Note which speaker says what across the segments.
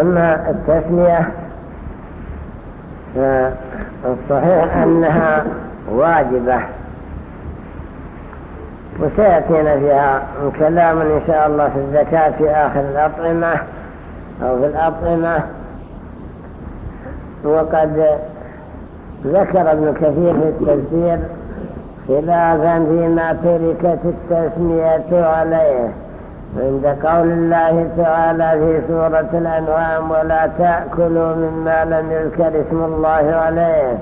Speaker 1: أما التسمية فالصحيح أنها واجبة وسيأتينا فيها كلام إن شاء الله في الزكاة في آخر الأطعمة أو في الأطعمة. وقد ذكر ابن كثير في التفسير خلافا فيما تركت التسمية عليه. عند قول الله تعالى في سورة الأنعام ولا تأكلوا مما لم يذكر اسم الله عليه.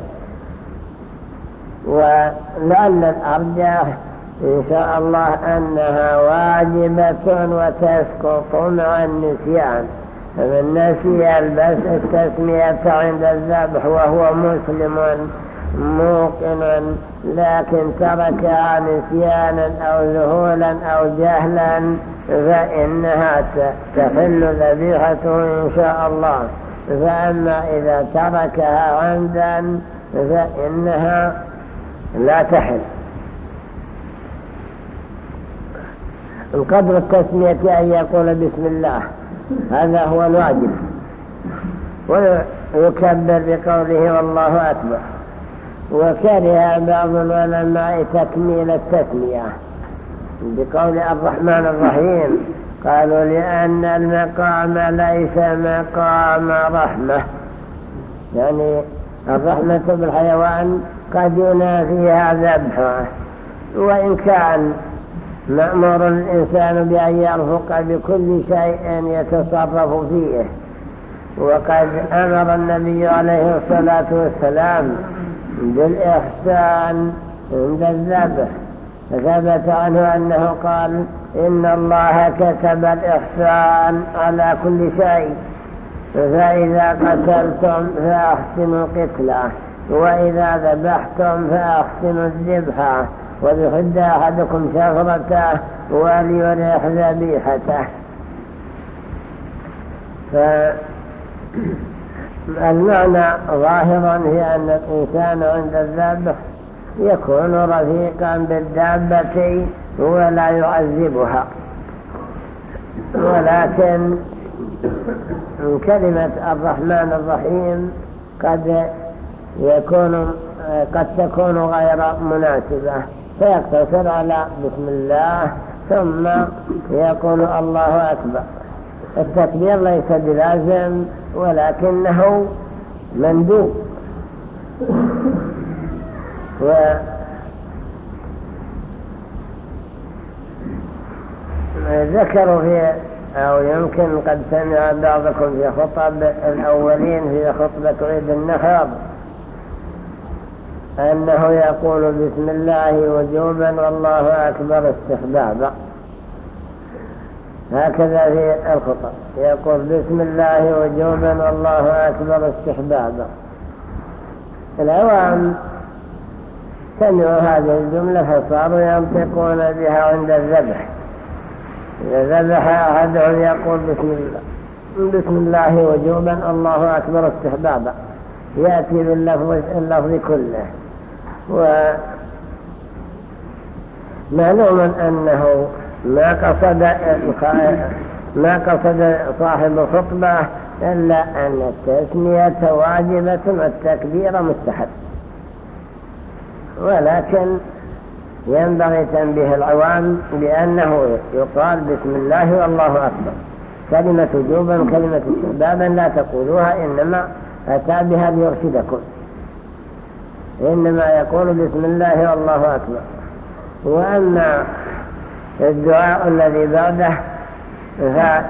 Speaker 1: ولعل الأرجح إن شاء الله أنها واجبة وتسقط مع النسيان. فمن نسي البس التسمية عند الذبح وهو مسلم موقنا لكن تركها نسيانا أو ذهولا أو جهلا فإنها تحل ذبيحته إن شاء الله. فأما إذا تركها عمدا فإنها لا تحل. القدر التسمية أن يقول بسم الله هذا هو الواجب. ويكبر بقوله والله أكبر. وكره بعض العلماء تكميل التسمية. بقول الرحمن الرحيم قالوا لأن المقام ليس مقام رحمة. يعني الرحمة بالحيوان قد ينافيها ذبحه. وإن كان مأمور الإنسان بأن يرفق بكل شيء يتصرف فيه. وقد أمر النبي عليه الصلاة والسلام بالإحسان عند الذبح. ثبت عنه أنه قال إن الله كتب الإحسان على كل شيء. فإذا قتلتم فأحسنوا قتله وإذا ذبحتم فأحسنوا الذبحة وليحد أحدكم شفرته وليريح ذبيحته. فالمعنى ظاهرا هي أن الإنسان عند الذبح يكون رفيقا بالدابة ولا يعذبها. ولكن كلمة الرحمن الرحيم قد يكون قد تكون غير مناسبة. فيقتصر على بسم الله ثم يقول الله أكبر. التكبير ليس بلازم ولكنه مندوب. و ذكروا في أو يمكن قد سمع بعضكم في خطب الأولين في خطبة عيد النحر أنه يقول بسم الله وجوبا والله أكبر استحبابا. هكذا في الخطب يقول بسم الله وجوبا والله أكبر استحبابا العوام سمعوا هذه الجملة فصاروا ينطقون بها عند الذبح. إذا ذبح أحدهم يقول بسم الله. بسم الله وجوبا الله أكبر استحبابا يأتي باللفظ اللفظ كله. ومعلوم أنه ما قصد ما قصد صاحب الخطبة إلا أن التسمية واجبة والتكبير مستحب. ولكن ينبغي تنبيه العوام بأنه يقال بسم الله والله أكبر. كلمة جوبا وكلمة استحبابا لا تقولوها إنما أتى بها ليرشدكم. إنما يقول بسم الله والله أكبر. وأما الدعاء الذي بعده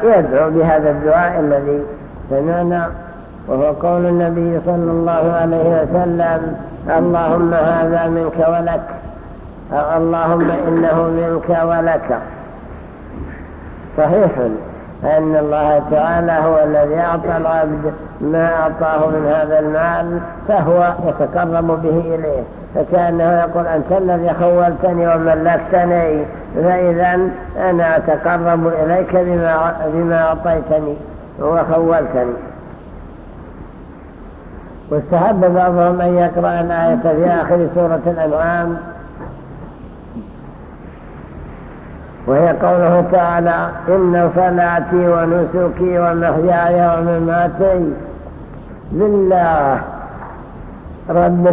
Speaker 1: فيدعو بهذا الدعاء الذي سمعنا وهو قول النبي صلى الله عليه وسلم اللهم هذا منك ولك أو اللهم إنه منك ولك. صحيح أن الله تعالى هو الذي أعطى العبد ما أعطاه من هذا المال فهو يتقرب به إليه. فكأنه يقول أنت الذي خولتني وملكتني فإذا أنا أتقرب إليك بما, بما أعطيتني وخولتني. واستحب بعضهم أن يقرأ الآية في آخر سورة الأنعام. وهي قوله تعالى إن صلاتي ونسكي ومحياي ومماتي لله رب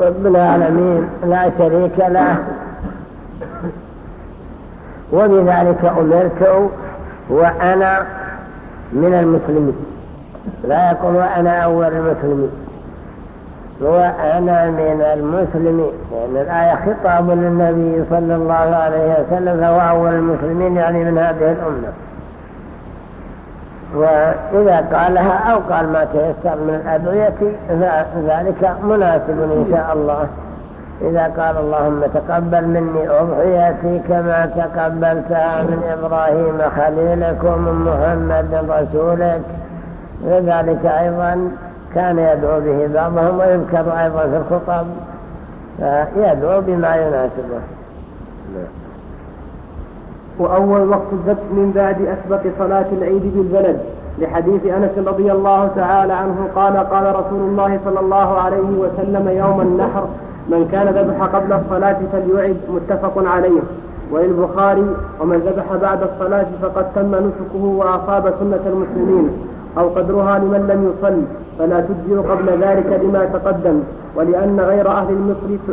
Speaker 1: رب العالمين لا شريك له. وبذلك أمرت وأنا من المسلمين. لا يقول وأنا أول المسلمين. وأنا من المسلمين. لأن يعني الآية خطاب للنبي صلى الله عليه وسلم فهو أول المسلمين يعني من هذه الأمة. وإذا قالها أو قال ما تيسر من الأدعية فذلك مناسب إن شاء الله. إذا قال اللهم تقبل مني أضحيتي كما تقبلتها من إبراهيم خليلك ومن محمد رسولك. وذلك أيضا كان يدعو به بعضهم ويذكر أيضا في الخطب فيدعو بما يناسبه.
Speaker 2: وأول وقت الذبح من بعد أسبق صلاة العيد بالبلد لحديث أنس رضي الله تعالى عنه قال قال رسول الله صلى الله عليه وسلم يوم النحر من كان ذبح قبل الصلاة فليعد متفق عليه. وللبخاري ومن ذبح بعد الصلاة فقد تم نسكه وأصاب سنة المسلمين أو قدرها لمن لم يصل فلا تجزئ قبل ذلك لما تقدم ولأن غير أهل المصر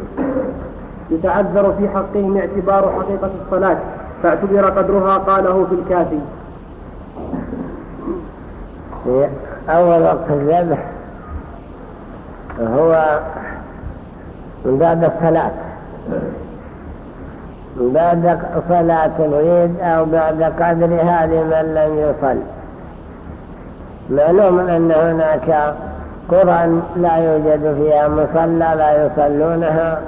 Speaker 2: يتعذر في حقهم اعتبار حقيقة الصلاة. فاعتبر قدرها قاله في الكافي
Speaker 1: في أول وقت الذبح هو من بعد الصلاة. بعد صلاة العيد أو بعد قدرها لمن لم يصل. معلوم أن هناك قرى لا يوجد فيها مصلى لا يصلونها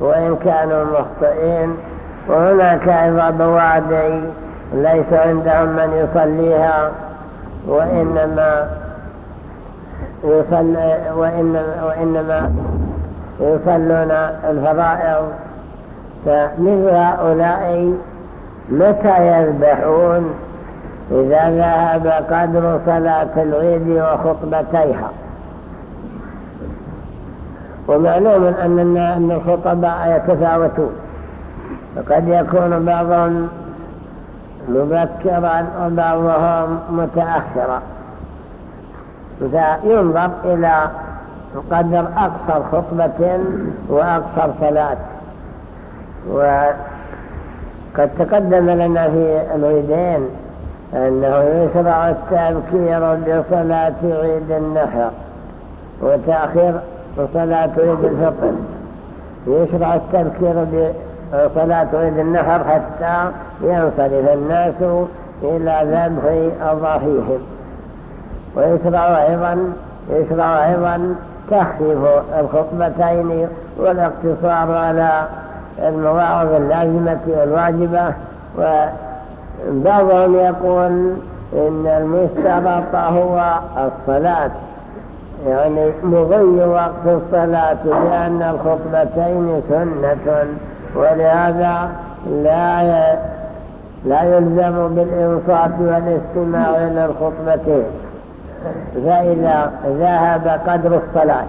Speaker 1: وإن كانوا مخطئين وهناك أيضا بوادي ليس عندهم من يصليها وإنما يصلي وإنما, وإنما يصلون الفرائض. فمثل هؤلاء متى يذبحون؟ إذا ذهب قدر صلاة العيد وخطبتيها. ومعلوم أن الخطباء يتفاوتون. فقد يكون بعضهم مبكرا وبعضهم متأخرا. فينظر إلى قدر أقصر خطبة وأقصر صلاة. وقد تقدم لنا في العيدين أنه يشرع التبكير بصلاة عيد النحر وتأخير صلاة عيد الفطر. يشرع التبكير بصلاة عيد النحر حتى ينصرف الناس إلى ذبح أضاحيهم. ويشرع أيضا يشرع أيضا تخفيف الخطبتين والاقتصار على المواعظ اللازمة والواجبة. وبعضهم يقول إن المشترط هو الصلاة. يعني مضي وقت الصلاة لأن الخطبتين سنة. ولهذا لا لا يلزم بالإنصات والاستماع إلى الخطبتين فإذا ذهب قدر الصلاة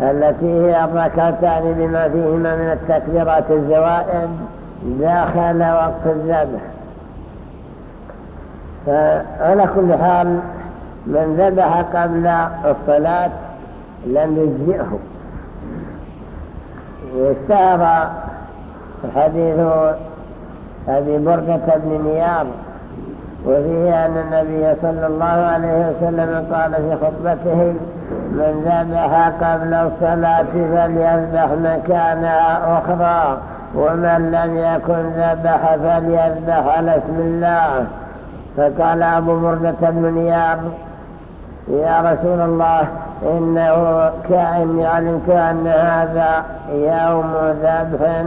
Speaker 1: التي هي الركعتان بما فيهما من التكبيرات الزوائد داخل وقت الذبح. فعلى كل حال من ذبح قبل الصلاة لم يجزئه. اشتهر حديث أبي بردة بن نيار. وفيه أن النبي صلى الله عليه وسلم قال في خطبته من ذبح قبل الصلاة فليذبح مكانها أخرى ومن لم يكن ذبح فليذبح على اسم الله. فقال أبو بردة بن نيار يا رسول الله إنه كأني علمت أن هذا يوم ذبح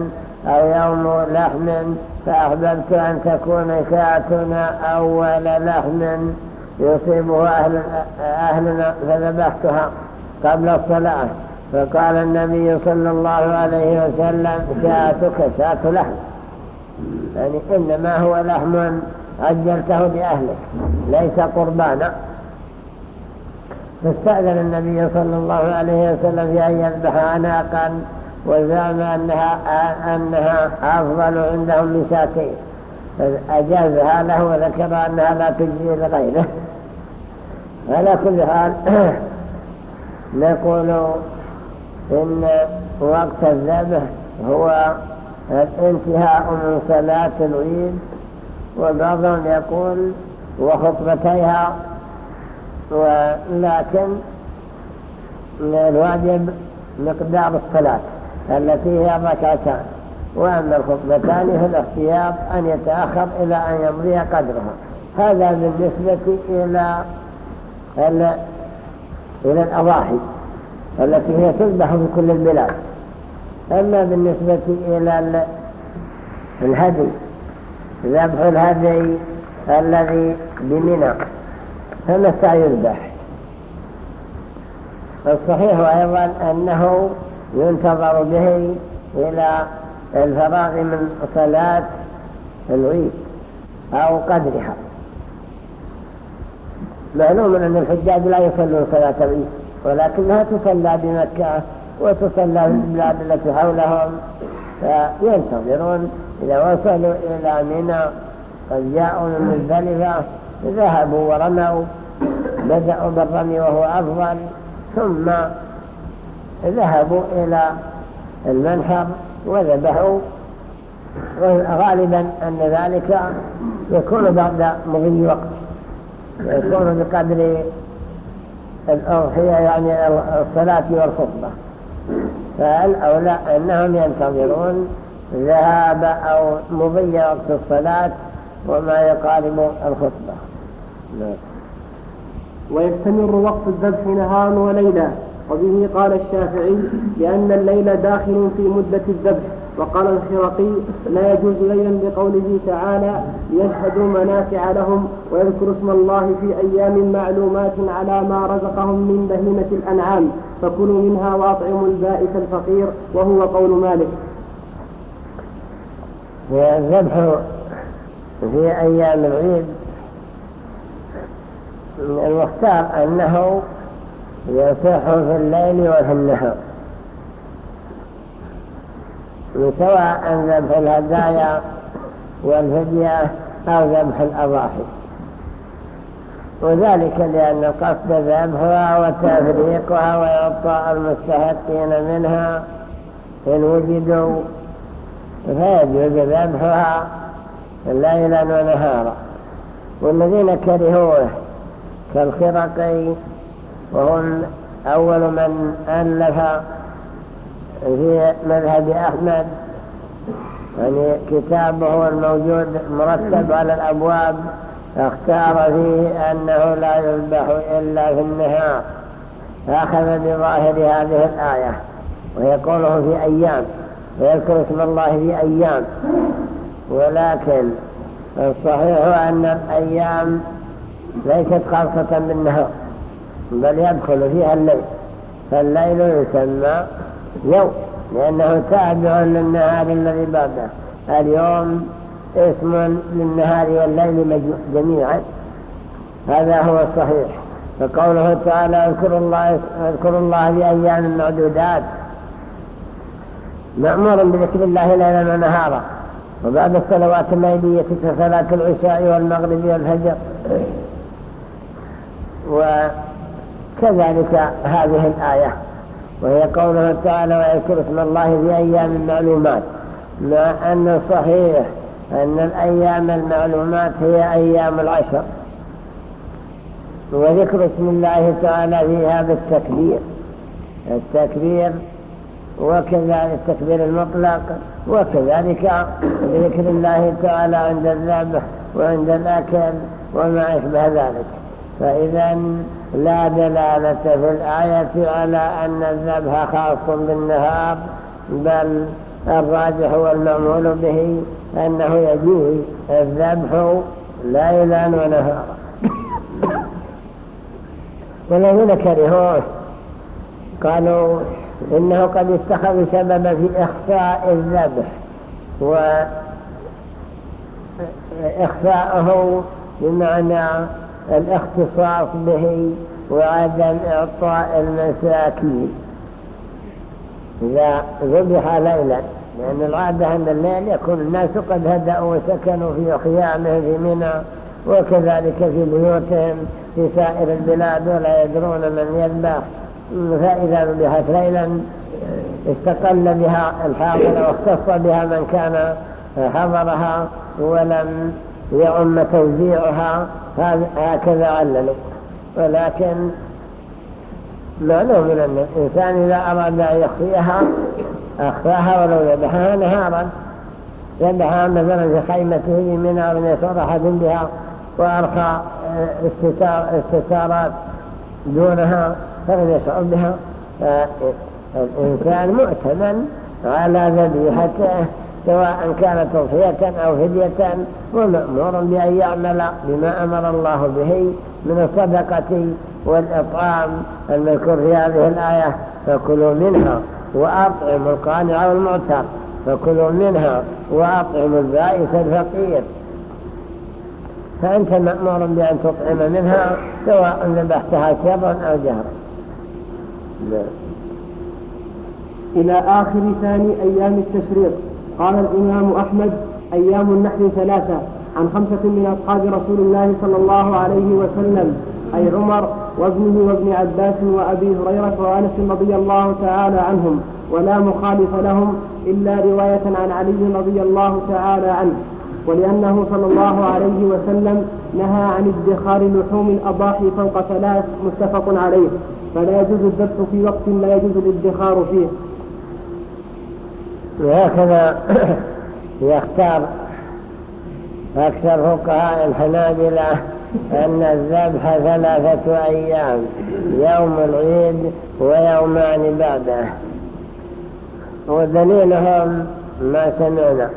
Speaker 1: أو يوم لحم فأحببت أن تكون شاتنا أول لحم يصيبه أهل أهلنا فذبحتها قبل الصلاة. فقال النبي صلى الله عليه وسلم شاتك شات لحم. يعني إنما هو لحم عجلته لأهلك ليس قربانا. فاستأذن النبي صلى الله عليه وسلم في أن يذبح عناقا وزعم أنها, أنها أفضل عندهم شاتين أجازها له وذكر أنها لا تجزي لغيره. على كل حال نقول إن وقت الذبح هو الانتهاء من صلاة العيد وبعضهم يقول وخطبتيها ولكن الواجب مقدار الصلاة. التي هي ركعتان وأما الخطبتان فالاختيار أن يتأخر إلى أن يمضي قدرها هذا بالنسبة إلى إلى الأضاحي التي هي تذبح في كل البلاد. أما بالنسبة إلى الهدي ذبح الهدي الذي بمنى فمتى يذبح؟ الصحيح أيضا أنه ينتظر به إلى الفراغ من صلاة العيد أو قدرها. معلوم أن الحجاج لا يصلون صلاة العيد ولكنها تصلى بمكة وتصلى في البلاد التي حولهم فينتظرون إذا وصلوا إلى منى قد جاءوا من مزدلفة ذهبوا ورموا بدأوا بالرمي وهو أفضل ثم ذهبوا إلى المنحر وذبحوا. غالبا أن ذلك يكون بعد مضي وقت. يكون بقدر الأضحية يعني الصلاة والخطبة. فالأولى أنهم ينتظرون ذهاب أو مضي وقت الصلاة وما يقارب الخطبة.
Speaker 2: ويستمر وقت الذبح نهارا وليلا وبه قال الشافعي لأن الليل داخل في مدة الذبح وقال الخرقي لا يجوز ليلا بقوله تعالى ليشهدوا منافع لهم ويذكروا اسم الله في أيام معلومات على ما رزقهم من بهيمة الأنعام فكلوا منها وأطعموا البائس الفقير وهو قول مالك.
Speaker 1: والذبح في أيام العيد المختار أنه يصح في الليل وفي النهار. سواء ذبح الهدايا والفدية أو ذبح الأضاحي. وذلك لأن قصد ذبحها وتفريقها وإعطاء المستحقين منها إن وجدوا فيجوز ذبحها ليلا ونهارا. والذين كرهوه كالخرقي وهم أول من ألف في مذهب أحمد. يعني كتابه الموجود مرتب على الأبواب اختار فيه أنه لا يذبح إلا في النهار. فأخذ بظاهر هذه الآية وهي قوله في أيام ويذكر اسم الله في أيام. ولكن الصحيح أن الأيام ليست خاصة بالنهار. بل يدخل فيها الليل. فالليل يسمى يوم لأنه تابع للنهار الذي بعده. اليوم اسم للنهار والليل جميعا. هذا هو الصحيح. فقوله تعالى اذكر الله, اذكر الله بأيام معدودات. مأمور بذكر الله ليلا ونهارا. وبعد الصلوات الليلية كصلاة العشاء والمغرب والفجر. وكذلك هذه الآية. وهي قوله تعالى ويذكر اسم الله في أيام معلومات مع أن الصحيح أن الأيام المعلومات هي أيام العشر. وذكر اسم الله تعالى فيها بالتكبير. التكبير وكذلك التكبير المطلق وكذلك ذكر الله تعالى عند الذبح وعند الأكل وما أشبه ذلك. فإذا لا دلالة في الآية على أن الذبح خاص بالنهار بل الراجح والمعمول به أنه يجوز الذبح ليلا ونهارا. والذين كرهوه قالوا إنه قد اتخذ سببا في إخفاء الذبح وإخفاءه بمعنى الاختصاص به وعدم إعطاء المساكين. إذا ذبح ليلا لأن العادة أن الليل يكون الناس قد هدأوا وسكنوا في خيامهم في منى وكذلك في بيوتهم في سائر البلاد ولا يدرون من يذبح. فإذا ذبحت ليلا استقل بها الحاضر واختص بها من كان حضرها ولم يعم توزيعها. هكذا عللوا. ولكن معلوم أن الإنسان إذا أراد أن يخفيها أخفاها ولو ذبحها نهارا ذبحها مثلا في خيمته من أو يسر أحد بها وأرخى الستار الستارات دونها فلم يشعر بها. الإنسان مؤتمن على ذبيحته. سواء كانت تضحية أو فدية ومأمور بأن يعمل بما أمر الله به من الصدقة والإطعام. المذكور في هذه الآية فكلوا منها وأطعموا القانع والمعتر فكلوا منها وأطعموا البائس الفقير. فأنت مأمور بأن تطعم منها سواء ذبحتها سرا أو جهرا.
Speaker 2: إلى آخر ثاني أيام التشريق. قال الإمام أحمد أيام النحر ثلاثة عن خمسة من أصحاب رسول الله صلى الله عليه وسلم أي عمر وابنه وابن عباس وأبي هريرة وأنس رضي الله تعالى عنهم ولا مخالف لهم إلا رواية عن علي رضي الله تعالى عنه. ولأنه صلى الله عليه وسلم نهى عن ادخار لحوم الأضاحي فوق ثلاث متفق عليه. فلا يجوز الذبح في وقت لا يجوز الادخار فيه.
Speaker 1: وهكذا يختار أكثر فقهاء الحنابلة أن الذبح ثلاثة أيام يوم العيد ويومان بعده. ودليلهم ما سمعنا.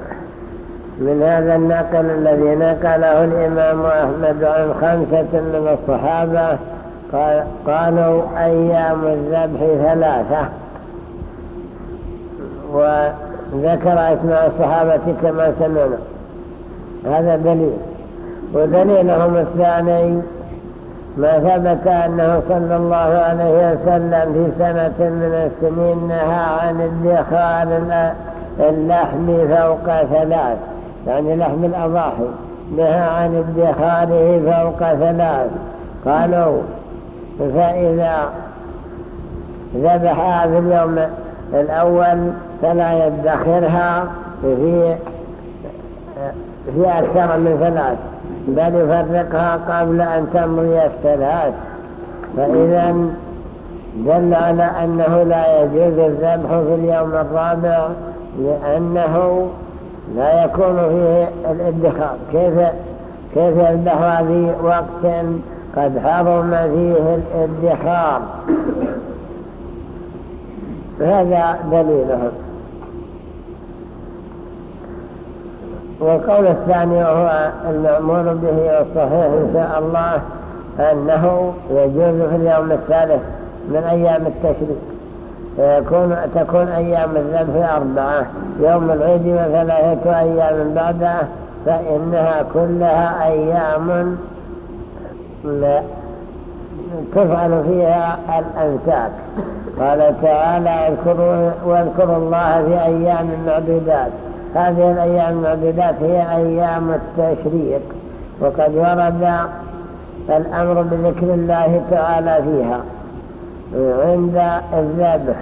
Speaker 1: من هذا النقل الذي نقله الإمام أحمد عن خمسة من الصحابة قالوا أيام الذبح ثلاثة. وذكر أسماء الصحابة كما سمعنا. هذا دليل. ودليلهم الثاني ما ثبت أنه صلى الله عليه وسلم في سنة من السنين نهى عن ادخار اللحم فوق ثلاث. يعني لحم الأضاحي. نهى عن ادخاره فوق ثلاث. قالوا فإذا ذبحها في اليوم الأول فلا يدخرها في في أكثر من ثلاث بل يفرقها قبل أن تمضي الثلاث فإذا دل على أنه لا يجوز الذبح في اليوم الرابع لأنه لا يكون فيه الادخار. كيف كيف يذبحها في وقت قد حرم فيه الادخار؟ هذا دليلهم. والقول الثاني وهو المأمور به والصحيح إن شاء الله أنه يجوز في اليوم الثالث من أيام التشريق. فيكون تكون أيام الذبح أربعة يوم العيد وثلاثة أيام بعده فإنها كلها أيام تفعل فيها الأنساك. قال تعالى اذكروا واذكروا الله في أيام معدودات. هذه الأيام المعدودات هي أيام التشريق وقد ورد الأمر بذكر الله تعالى فيها عند الذبح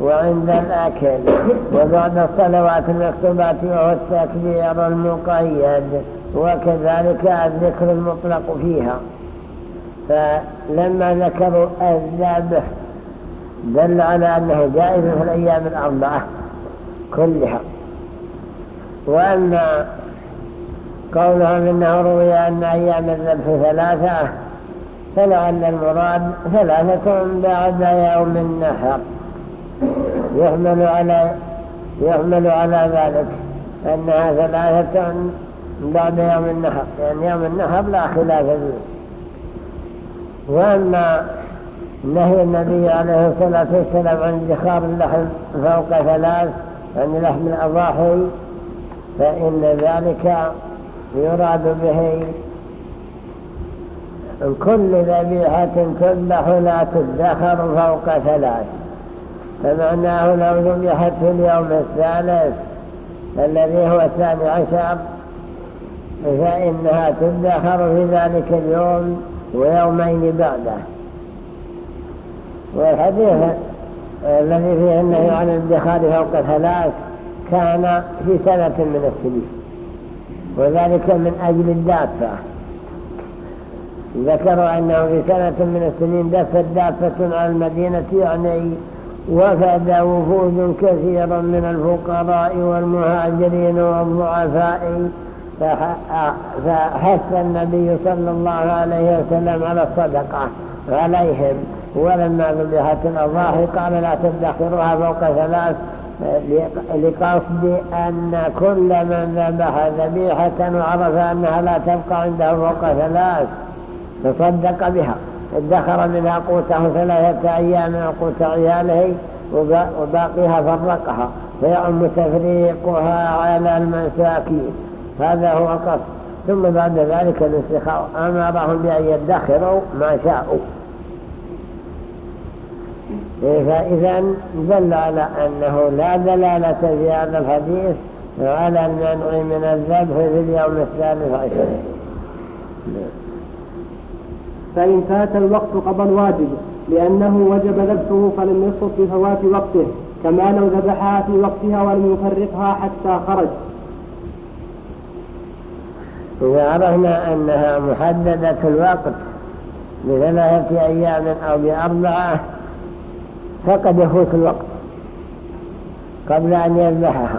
Speaker 1: وعند الأكل وبعد الصلوات المكتوبات وهو التكبير المقيد وكذلك الذكر المطلق فيها. فلما ذكروا الذبح دل على أنه جائز في الأيام الأربعة كلها. وأما قولهم إنه روي أن أيام الذبح ثلاثة فلعل المراد ثلاثة بعد يوم النحر. يحمل على يحمل على ذلك أنها ثلاثة بعد يوم النحر يعني يوم النحر لا خلاف فيه. وأما نهي النبي عليه الصلاة والسلام عن ادخار اللحم فوق ثلاث عن لحم الأضاحي فإن ذلك يراد به كل ذبيحة تذبح لا تدخر فوق ثلاث. فمعناه لو ذبحت في اليوم الثالث الذي هو الثاني عشر فإنها تدخر في ذلك اليوم ويومين بعده. والحديث الذي فيه النهي عن الادخار فوق ثلاث كان في سنة من السنين. وذلك من أجل الدافة ذكروا أنه في سنة من السنين دفت دافة على المدينة يعني وفد وفود كثير من الفقراء والمهاجرين والضعفاء. فحث النبي صلى الله عليه وسلم على الصدقة عليهم. ولما ذبحت الأضاحي قال لا تدخرها فوق ثلاث لقصد أن كل من ذبح ذبيحة وعرف أنها لا تبقى عنده فوق ثلاث تصدق بها. ادخر منها قوته ثلاثة أيام وقوت عياله وباقيها فرقها. فيعم تفريقها على المساكين. هذا هو قصد ثم بعد ذلك الانسخاء أمرهم بأن يدخروا ما شاءوا. فإذا دل على أنه لا دلالة في هذا الحديث على المنع من الذبح في اليوم الثالث عشر
Speaker 2: فإن فات الوقت قضى الواجب لأنه وجب ذبحه فلم يسقط بفوات وقته كما لو ذبحها في وقتها ولم يفرقها حتى خرج.
Speaker 1: إذا عرفنا أنها محددة الوقت بثلاثة أيام أو بأربعة فقد يفوت الوقت. قبل أن يذبحها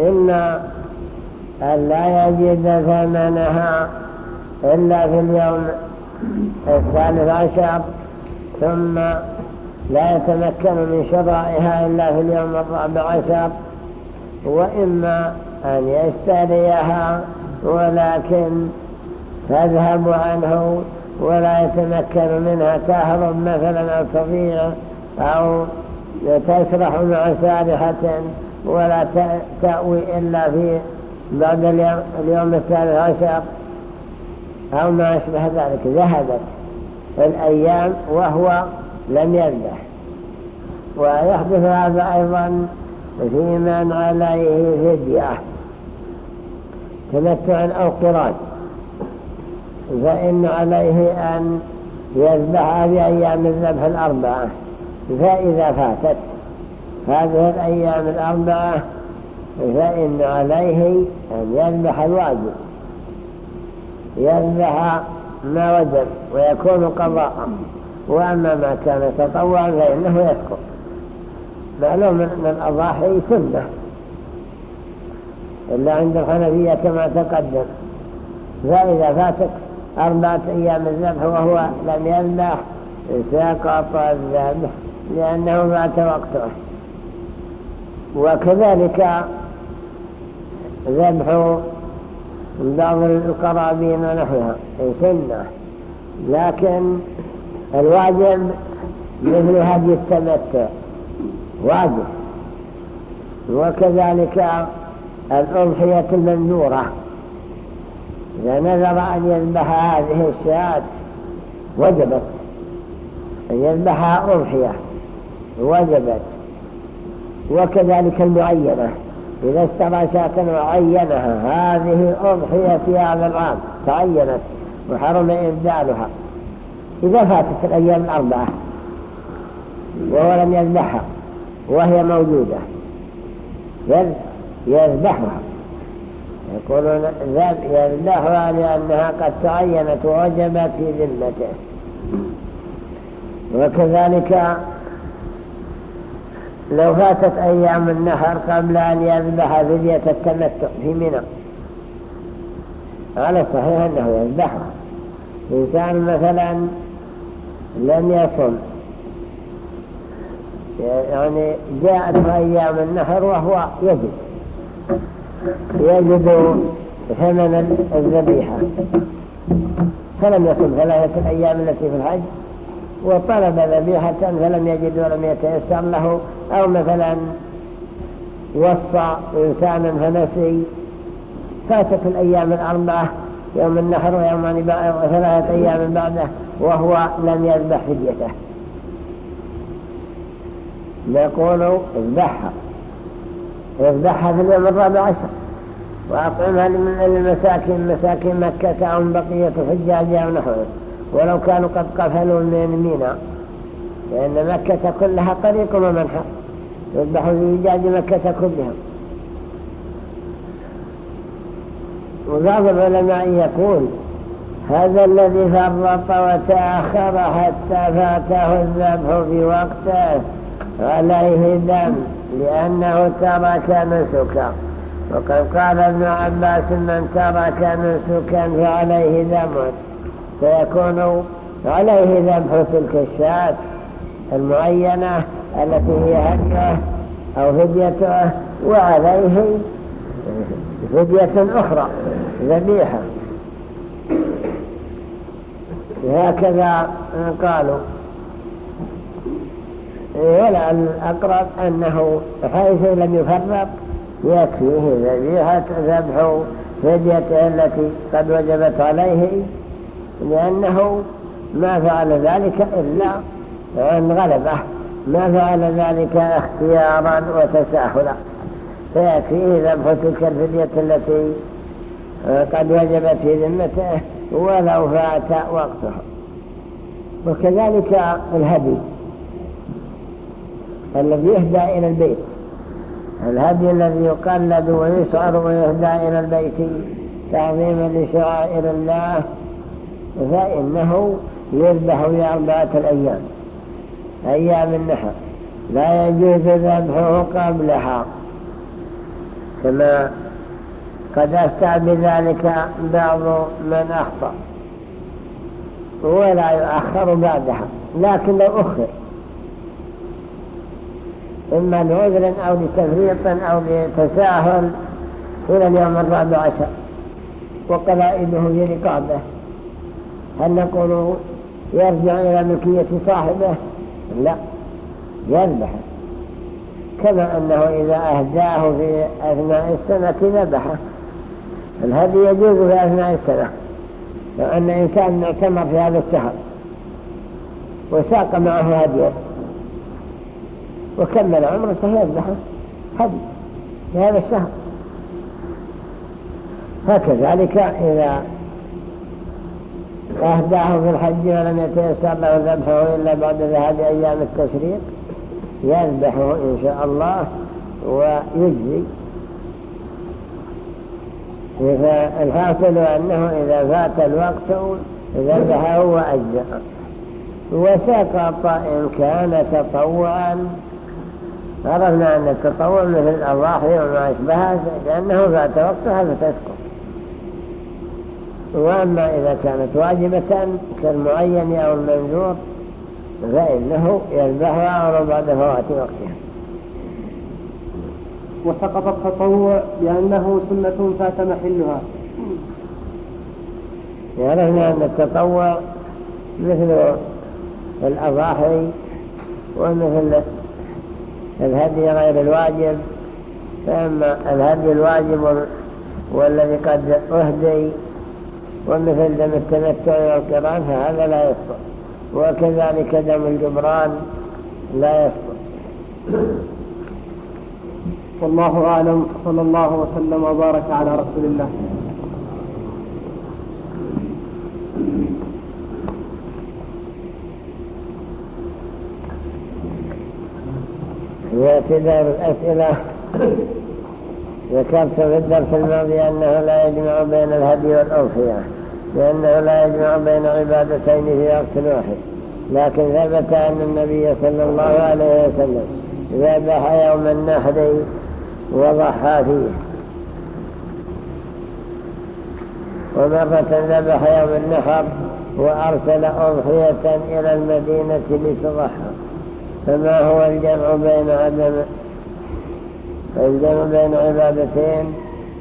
Speaker 1: إما أن لا يجد ثمنها إلا في اليوم الثالث عشر ثم لا يتمكن من شرائها إلا في اليوم الرابع عشر وإما أن يشتريها ولكن تذهب عنه ولا يتمكن منها تهرب مثلا أو تضيع أو تسرح مع سارحة ولا تأوي إلا في بعد اليوم الثالث عشر أو ما أشبه ذلك. ذهبت الأيام وهو لم يذبح. ويحدث هذا أيضا في من عليه فدية. تمتع أو قران فإن عليه أن يذبح في أيام الذبح الأربعة فإذا فاتت هذه الأيام الأربعة فإن عليه أن يذبح الواجب. يذبح ما وجب ويكون قضاء وأما ما كان تطوعا فإنه يسقط معلوم أن الأضاحي سنة. إلا عند الحنفية كما تقدم. فإذا فاتت أربعة أيام الذبح وهو لم يذبح سقط الذبح لأنه مات وقته. وكذلك ذبح بعض القرابين ونحوها سنة. لكن الواجب مثل هذه التمتع واجب. وكذلك الأضحية المنذورة. إذا نذر أن يذبح هذه الشاة وجبت. أن يذبحها أضحية وجبت. وكذلك المعينة. إذا اشترى شاة وعينها هذه أضحية في هذا العام. تعينت وحرم إبدالها. إذا فاتت الأيام الأربعة وهو لم يذبحها وهي موجودة. يذبحها. يقولون يذبحها لأنها قد تعينت ووجبت في ذمته. وكذلك لو فاتت أيام النهر قبل أن يذبح فدية التمتع في منى. على الصحيح أنه يذبحها. إنسان مثلا لم يصم. يعني جاءت أيام النهر وهو يجد يجد ثمن الذبيحة. فلم يصم ثلاثة الأيام التي في الحج. وطلب ذبيحة فلم يجد ولم يتيسر له. أو مثلا وصى إنسانا فنسي. فاتت الأيام الأربعة يوم النحر ويوم ثلاثة أيام بعده وهو لم يذبح فديته. نقول اذبحها. اذبحها في اليوم الرابع عشر. وأطعمها للمساكين مساكين مكة أو بقية حجاج أو نحوه. ولو كانوا قد قفلوا من مينا لأن مكة كلها طريق ومنحى يذبح في حجاج مكة كلها. وبعض العلماء يقول هذا الذي فرط وتأخر حتى فاته الذبح في وقته عليه دم. لأنه ترك نسكا وقد قال ابن عباس من ترك نسكا فعليه دم فيكون عليه ذبح تلك الشاة المعينة التي هي هدية أو فديته وعليه فدية أخرى ذبيحة. هكذا قالوا. ولا الأقرب أنه حيث لم يفرق يكفيه ذبيحة ذبح فديته التي قد وجبت عليه لأنه ما فعل ذلك إلا عن غلبة ما فعل ذلك اختيارا وتساهلا. فيكفيه ذبح تلك الفدية التي قد وجبت في ذمته ولو فات وقتها. وكذلك الهدي. الذي يهدى إلى البيت. الهدي الذي يقلد ويسعر ويهدى إلى البيت تعظيما لشعائر الله؟ فإنه يذبح في أربعة الأيام. أيام النحر. لا يجوز ذبحه قبلها. كما قد أفتى بذلك بعض من أخطأ. ولا يؤخر بعدها. لكن لو أخر. إما لعذر أو لتفريط أو لتساهل إلى اليوم الرابع عشر وقلائده في رقابه هل نقول يرجع إلى ملكية صاحبه؟ لا يذبح كما أنه إذا أهداه في أثناء السنة ذبحه الهدي يجوز في أثناء السنة لو أن إنسان اعتمر في هذا الشهر وساق معه هديه. وكمل عمرته يذبحه هدي في هذا الشهر. هكذلك إذا أهدأه في الحج ولم يتيسر له ذبحه إلا بعد ذهاب أيام التشريق يذبحه إن شاء الله ويجزي. فالحاصل أنه إذا فات الوقت ذبحه وأجزأ وسقط إن كان تطوعا عرفنا أن التطوع مثل الأضاحي وما أشبهها لأنه فات وقتها فتسقط وأما إذا كانت واجبة كالمعين أو المنذور فإنه يذبحها ولو بعد فوات وقتها.
Speaker 2: وسقط التطوع لأنه سنة فات محلها.
Speaker 1: يعرفنا أن التطوع مثل الأضاحي ومثل الهدي غير الواجب فأما الهدي الواجب والذي قد أهدي ومثل دم التمتع والقران فهذا لا يسقط وكذلك دم الجبران لا يسقط
Speaker 2: والله أعلم صلى الله وسلم وبارك على رسول الله.
Speaker 1: دار الأسئلة. ذكرت في الدرس الماضي أنه لا يجمع بين الهدي والأضحية لأنه لا يجمع بين عبادتين في وقت واحد. لكن ثبت أن النبي صلى الله عليه وسلم ذبح يوم النحر وضحى فيه. ومرة ذبح يوم النحر وأرسل أضحية إلى المدينة لتضحى. فما هو الجمع بين عدم الجمع بين عبادتين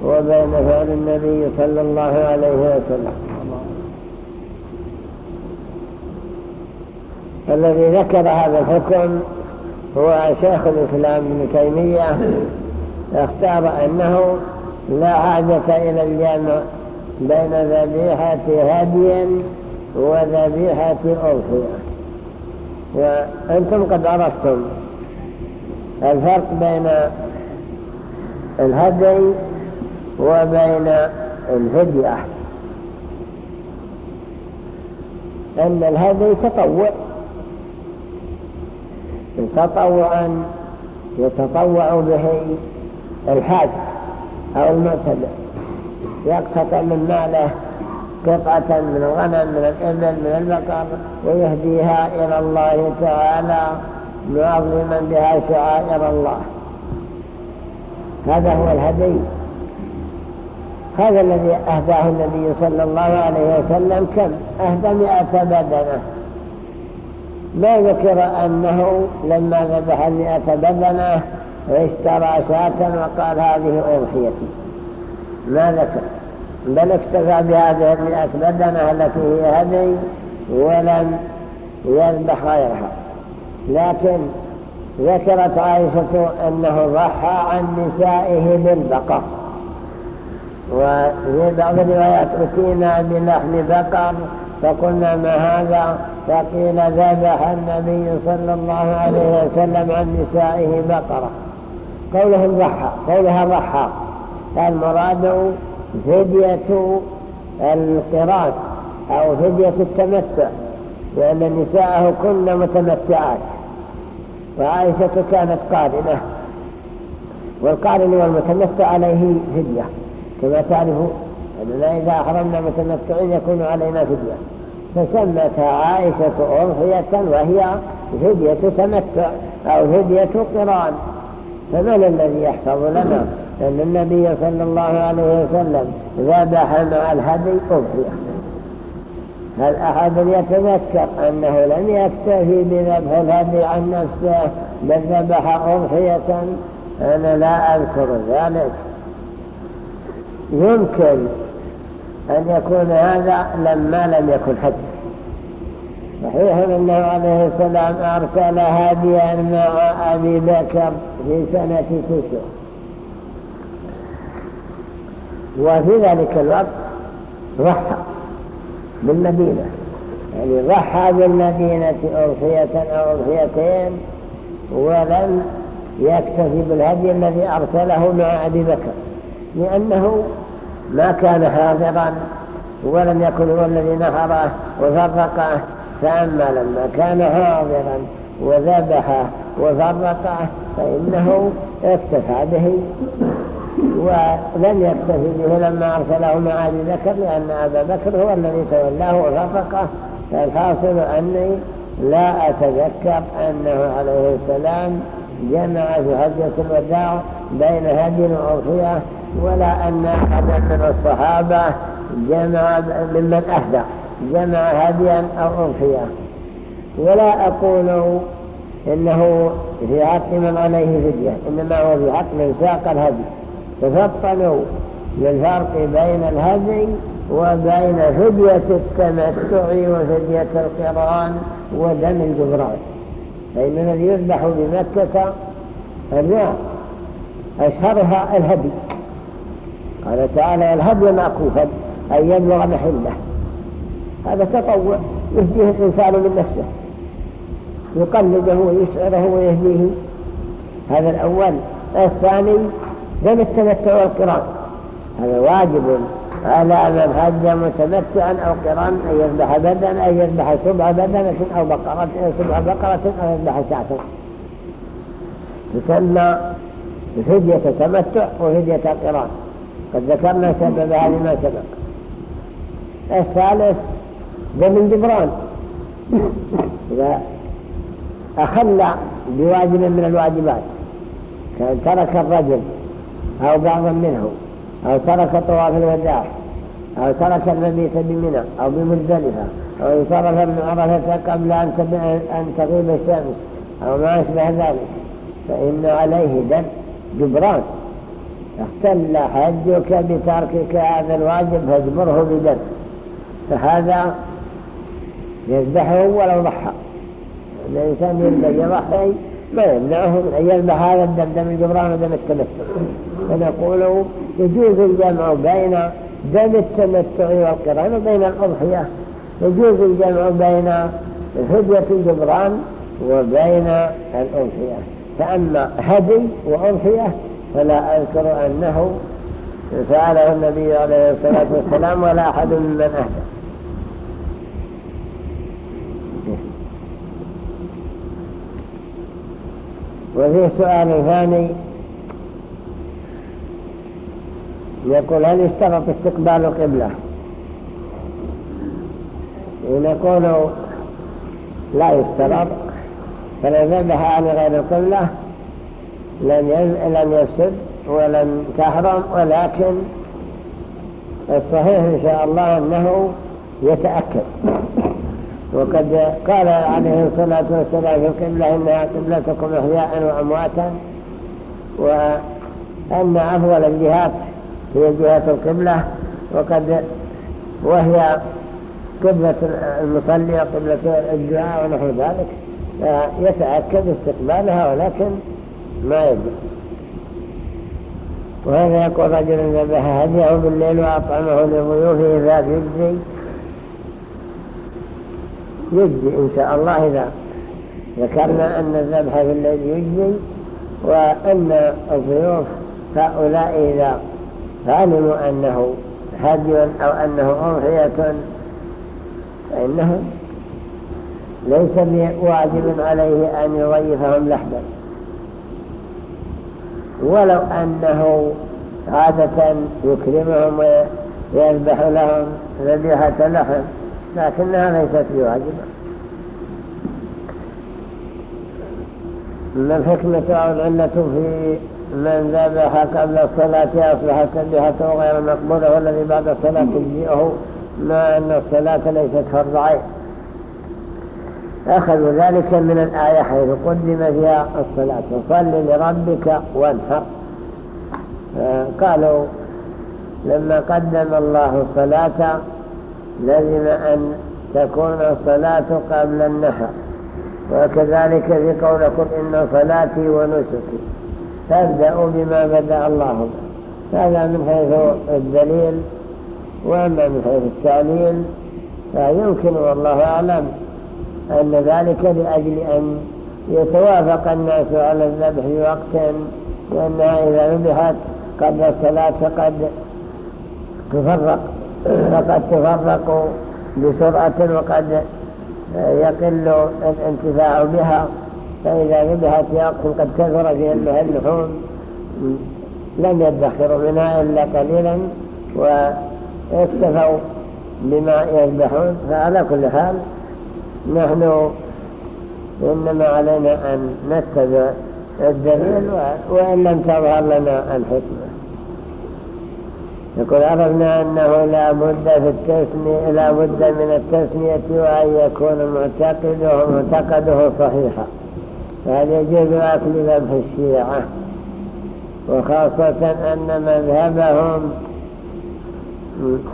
Speaker 1: وبين فعل النبي صلى الله عليه وسلم. الذي ذكر هذا الحكم هو شيخ الإسلام ابن تيمية اختار أنه لا حاجة إلى الجمع بين ذبيحة هدي وذبيحة أضحية. وأنتم قد عرفتم الفرق بين الهدي وبين الفدية أن الهدي تطوع. تطوعا يتطوع به الحاج أو المعتدى. يقتطع من ماله قطعة من الغنم من الإبل من البقر ويهديها إلى الله تعالى معظما بها شعائر الله. هذا هو الهدي. هذا الذي أهداه النبي صلى الله عليه وسلم كم؟ أهدى مئة بدنة. ما ذكر أنه لما ذبح المئة بدنة اشترى شاة وقال هذه أضحيتي. ما ذكر. بل اكتفى بهذه المئة بدنة التي هي هدي ولم يذبح غيرها. لكن ذكرت عائشة أنه ضحى عن نسائه بالبقر. وفي بعض الروايات أتينا بلحم بقر فقلنا ما هذا؟ فقيل ذبح النبي صلى الله عليه وسلم عن نسائه بقرة. قوله ضحى قولها ضحى. المراد فدية القران أو فدية التمتع لأن نساءه كن متمتعات. وعائشة كانت قارنة. والقارن والمتمتع عليه فدية كما تعرفوا أننا إذا أحرمنا متمتعين يكون علينا فدية فسمتها عائشة أضحية وهي فدية تمتع أو فدية قران. فمن الذي يحفظ لنا؟ أن النبي صلى الله عليه وسلم ذبح مع الهدي أضحية. هل أحد يتذكر أنه لم يكتفي بذبح الهدي عن نفسه بل ذبح أضحية؟ أنا لا أذكر ذلك. يمكن أن يكون هذا لما لم يكن حج صحيح أنه عليه السلام أرسل هاديا مع أبي بكر في سنة تسع وفي ذلك الوقت ضحى بالمدينة. يعني ضحى بالمدينة أضحية أو أضحيتين ولم يكتفي بالهدي الذي أرسله مع أبي بكر لأنه ما كان حاضرا ولم يكن هو الذي نهره وفرقه فأما لما كان حاضرا وذبحه وفرقه فإنه اكتفى به. ولم يكتفي به لما أرسله مع أبي بكر لأن أبا بكر هو الذي تولاه وفرقه فالحاصل أني لا أتذكر أنه عليه السلام جمع في حجة الوداع بين هدي وأضحية ولا أن أحدا من الصحابة جمع ممن أهدى جمع هديا أو أضحية ولا أقول إنه في حق من عليه فدية إنما هو في حق من ساق الهدي. تفطنوا للفرق بين الهدي وبين فدية التمتع وفدية القران ودم الجبران. فإن الذي يذبح بمكة الرياض أشهرها الهدي. قال تعالى الهدي معكوفا أن يبلغ محلة. هذا تطوع يهديه الإنسان من نفسه. يقلده ويشعره ويهديه. هذا الأول. الثاني دم التمتع والقران هذا واجب. على من حج متمتعا أو قران أن يذبح بدنا أن يذبح سبع بدنة أو بقرة سبع بقرة أو يذبح شعة تسمى فدية تمتع وفدية قران قد ذكرنا سبب هذه ما سبق. الثالث دم الجبران. إذا أخل بواجب من الواجبات. كان ترك الرجل أو بعضا منه أو ترك طواف الوداع أو ترك المبيت بمنى أو بمزدلفة أو انصرف من عرفة قبل أن تغيب الشمس أو ما أشبه ذلك. فإن عليه دم جبران. اختل حجك بتركك هذا الواجب فاجبره بدم. فهذا يذبحه ولو ضحى. الإنسان يبدأ يضحي ما يمنعه من أن يذبح هذا الدم دم الجبران ودم التمتع. فنقول يجوز الجمع بين دم التمتع والقرآن وبين الأضحية. يجوز الجمع بين فدية الجبران وبين الأضحية. فأما هدي وأضحية فلا أذكر أنه فعله النبي عليه الصلاة والسلام ولا أحد ممن أهدى وفيه سؤال ثاني يقول هل يشترط استقبال القبلة ونقول لا يشترط فلو ذبح عن غير القبلة لم يفسد ولم تحرم ولكن الصحيح إن شاء الله أنه يتأكد. وقد قال عليه الصلاة والسلام في القبلة إنها قبلتكم إحياء وأمواتا وأن أفضل الجهات هي جهة القبلة وقد وهي قبلة المصلي وقبلة الدعاء ونحو ذلك يتأكد استقبالها ولكن ما يجب وهذا يقول رجل ذبح هديه بالليل وأطعمه لضيوفه ذا يجزي. يجزي إن شاء الله إذا ذكرنا أن الذبح في الليل يجزي وأن الضيوف هؤلاء إذا علموا أنه هدي أو أنه أضحية. فإنه ليس واجب عليه أن يضيفهم لحدا. ولو أنه عادة يكرمهم ويذبح لهم ذبيحة لحم لكنها ليست بواجبة. ما الحكمة أو العلة في من ذبح قبل الصلاة أصبحت ذبيحته غير مقبولة والذي بعد الصلاة تجزئه ما أن الصلاة ليست عين. أخذوا ذلك من الآية حيث قدم فيها الصلاة. وصل لربك وانحر. قالوا لما قدم الله الصلاة لزم أن تكون الصلاة قبل النحر. وكذلك في قولكم إن صلاتي ونسكي. فابدأوا بما بدأ الله هذا من حيث الدليل وأما من حيث التعليل فيمكن والله أعلم أن ذلك لأجل أن يتوافق الناس على الذبح في وقت لأنها إذا ذبحت قبل الصلاة فقد تفرق فقد تفرق بسرعة وقد يقل الانتفاع بها. فإذا ذبحت في وقت قد كثر فيها اللحوم لم يدخروا منها إلا قليلا واكتفوا بما يذبحون. فعلى كل حال نحن إنما علينا أن نتبع الدليل وإن لم تظهر لنا الحكمة. يقول عرفنا أنه لا بد في التسمية لا بد من التسمية وأن يكون معتقده معتقده صحيحا. فهل يجوز أكل ذبح الشيعة. وخاصة أن مذهبهم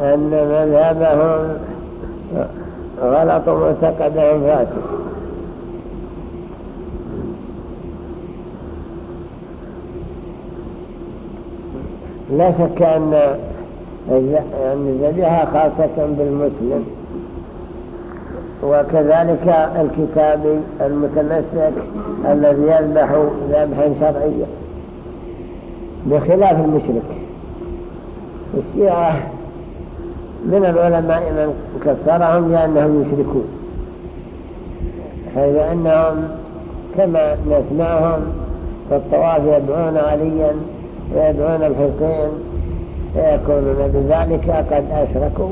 Speaker 1: أن مذهبهم غلط معتقدهم فاسد لا شك أن الذبيحة خاصة بالمسلم وكذلك الكتابي المتمسك الذي يذبح ذبحا شرعيا بخلاف المشرك. الشيعة من العلماء من كفرهم لأنهم يشركون حيث أنهم كما نسمعهم في الطواف يدعون عليا ويدعون الحسين فيكونون بذلك قد أشركوا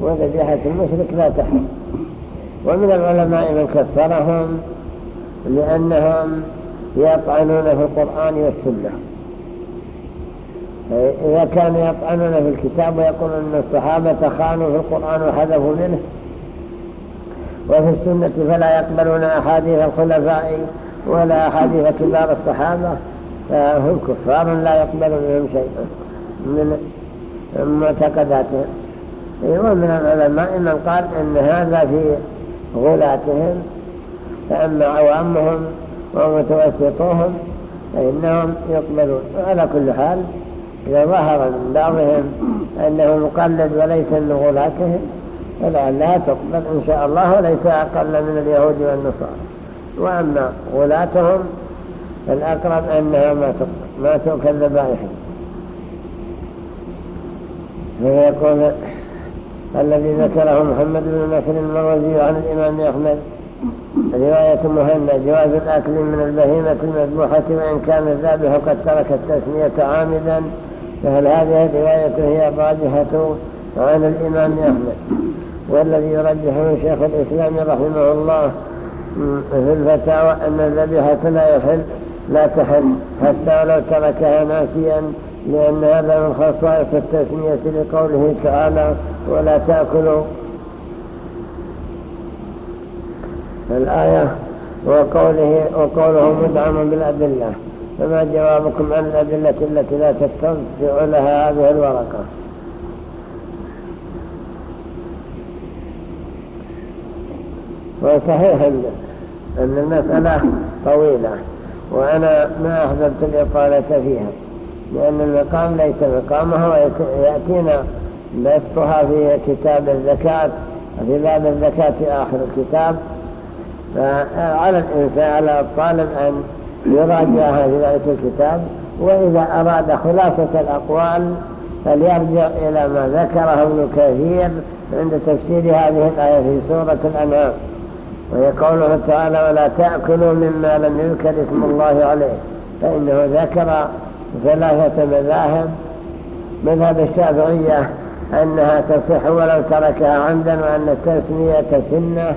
Speaker 1: وذبيحة المشرك لا تحرم. ومن العلماء من كفرهم لأنهم يطعنون في القرآن والسنة. إذا كانوا يطعنون في الكتاب ويقولون أن الصحابة خانوا في القرآن وحذفوا منه وفي السنة فلا يقبلون أحاديث الخلفاء ولا أحاديث كبار الصحابة فهم كفار لا يقبل منهم شيئا من معتقداتهم. ومن العلماء من قال إن هذا في غلاتهم فأما عوامهم ومتوسطوهم فإنهم يقبلون. وعلى كل حال إذا ظهر من بعضهم أنه مقلد وليس من غلاتهم فلعلها تقبل إن شاء الله وليس أقل من اليهود والنصارى. وأما غلاتهم الأقرب أنها ما تؤكل ذبائح فيقول الذي ذكره محمد بن نصر المروزي عن الإمام أحمد. رواية مهمة جواز الأكل من البهيمة المذبوحة وإن كان الذابح قد ترك التسمية عامدا فهل هذه الرواية هي الراجحة عن الإمام أحمد؟ والذي يرجحه شيخ الإسلام رحمه الله في الفتاوى أن الذبيحة لا يحل لا تحل حتى لو تركها ناسيا لأن هذا من خصائص التسمية لقوله تعالى ولا تأكلوا الآية وقوله, وقوله مدعم بالأدلة. فما جوابكم عن الأدلة التي لا تستطيع لها هذه الورقة؟ وصحيح أن المسألة طويلة وأنا ما أحببت الإطالة فيها. لأن المقام ليس مقامها ويأتينا بسطها في كتاب الزكاة في باب الزكاة آخر الكتاب. فعلى الإنسان على الطالب أن يراجعها في ذلك الكتاب وإذا أراد خلاصة الأقوال فليرجع إلى ما ذكره ابن كثير عند تفسير هذه الآية في سورة الأنعام. وهي قوله تعالى ولا تأكلوا مما لم يذكر اسم الله عليه. فإنه ذكر ثلاثة مذاهب. مذهب الشافعية أنها تصح ولو تركها عمدا وأن التسمية سنة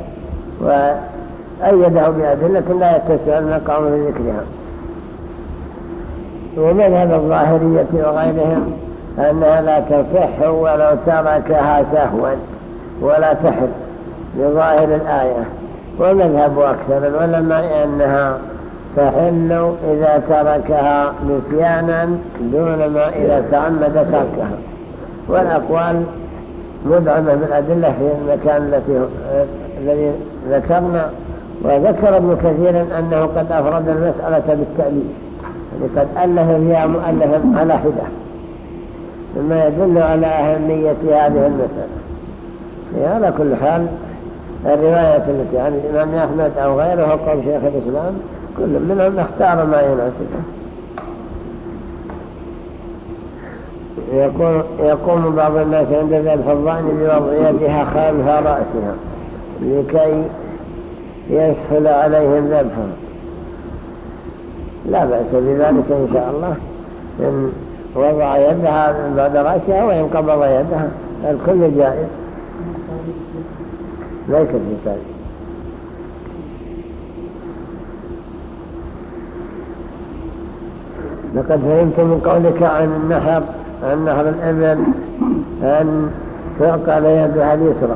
Speaker 1: وأيده بأدلة لا يتسع المقام في ذكرها ومذهب الظاهرية وغيرهم أنها لا تصح ولو تركها سهوا ولا تحل لظاهر الآية. ومذهب أكثر العلماء أنها تحل إذا تركها نسيانا دون ما إذا تعمد تركها. والأقوال مدعمة بالأدلة في المكان الذي ذكرنا وذكر ابن كثير أنه قد أفرد المسألة بالتأليف. يعني قد ألف فيها مؤلفا على حدة. مما يدل على أهمية هذه المسألة. على كل حال الرواية التي عن الإمام أحمد أو غيره قول شيخ الإسلام كل منهم اختار ما يناسبه. يقوم, يقوم بعض الناس عند ذبح الظان بوضع يدها خلف رأسها لكي يسهل عليهم ذبحها لا بأس بذلك إن شاء الله. إن وضع يدها بعد رأسها وإن قبض يدها. الكل جائز. ليس في ذلك لقد فهمت من قولك عن النهر عن نهر الإبل أن تعقل يدها اليسرى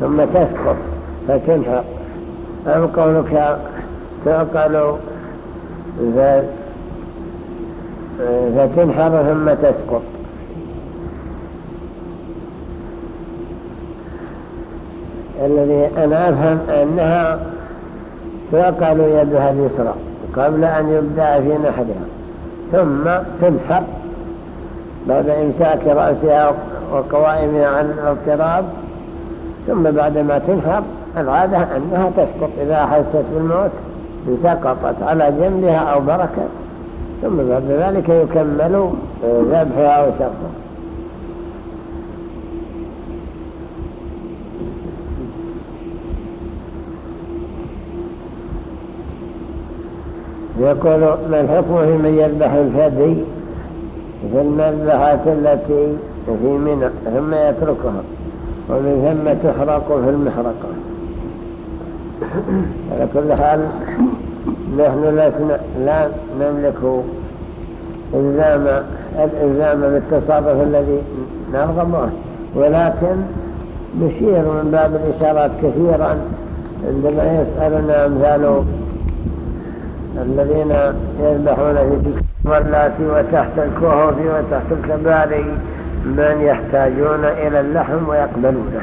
Speaker 1: ثم تسقط فتنحر. أم قولك تعقل فتنحر ثم تسقط؟ الذي أنا أفهم أنها تعقل يدها اليسرى قبل أن يبدأ في نحرها. ثم تنحر بعد إمساك رأسها وقوائمها عن الاضطراب ثم بعدما تنحر العادة أنها تسقط إذا حست بالموت سقطت على جنبها أو بركت ثم بعد ذلك يكمل ذبحها وسقطها. يقول ما الحكم في من يذبح الفدي في المذبحات التي في منى ثم يتركها ومن ثم تحرق في المحرقة. على كل حال نحن لسنا لا نملك إلزام الإلزام بالتصرف الذي نرغبه ولكن نشير من باب الإشارات كثيرا عندما يسألنا أمثال الذين يذبحون في تلك المرلات وتحت الكهوف وتحت الكباري من يحتاجون إلى اللحم ويقبلونه.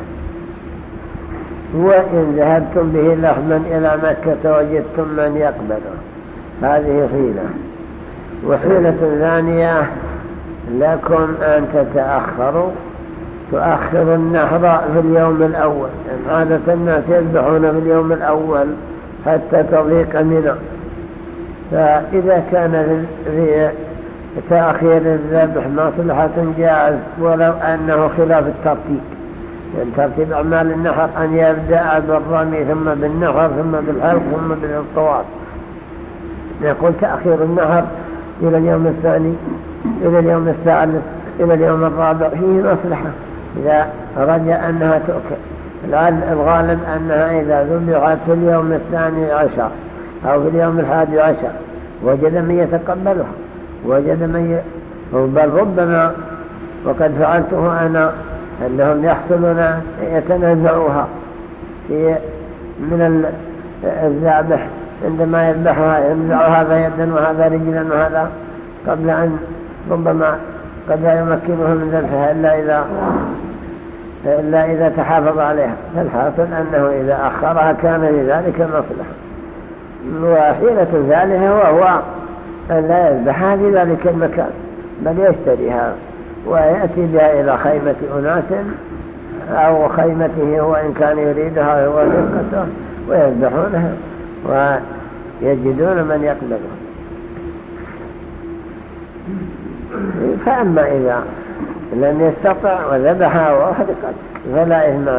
Speaker 1: وإن ذهبتم به لحما إلى مكة وجدتم من يقبله. هذه حيلة. وحيلة ثانية لكم أن تتأخروا. تؤخر النهر في اليوم الأول. عادة الناس يذبحون في اليوم الأول حتى تضيق منه. فإذا كان في تأخير الذبح مصلحة جائز ولو أنه خلاف الترتيب. يعني ترتيب أعمال النحر أن يبدأ بالرمي ثم بالنحر ثم بالحلق ثم بالطواف. يقول تأخير النحر إلى اليوم الثاني إلى اليوم الثالث إلى اليوم الرابع فيه مصلحة. إذا رجع أنها تؤكل. الغالب أنها إذا ذبحت في اليوم الثاني عشر. أو في اليوم الحادي عشر وجد من يتقبلها وجد من ي... بل ربما وقد فعلته أنا أنهم يحصلون يتنازعوها في من الذابح عندما يذبحها ينزع هذا يدا وهذا رجلا وهذا قبل أن ربما قد لا يمكنه من ذبحها إلا إذا إلا إذا تحافظ عليها. فالحاصل أنه إذا أخرها كان لذلك مصلحة. وحيلة ذلك وهو أن لا يذبحها في ذلك المكان بل يشتريها ويأتي بها إلى خيمة أناس أو خيمته هو إن كان يريدها هو رفقته ويذبحونها ويجدون من يقبلها فأما إذا لم يستطع وذبحها وأحرقت فلا إثم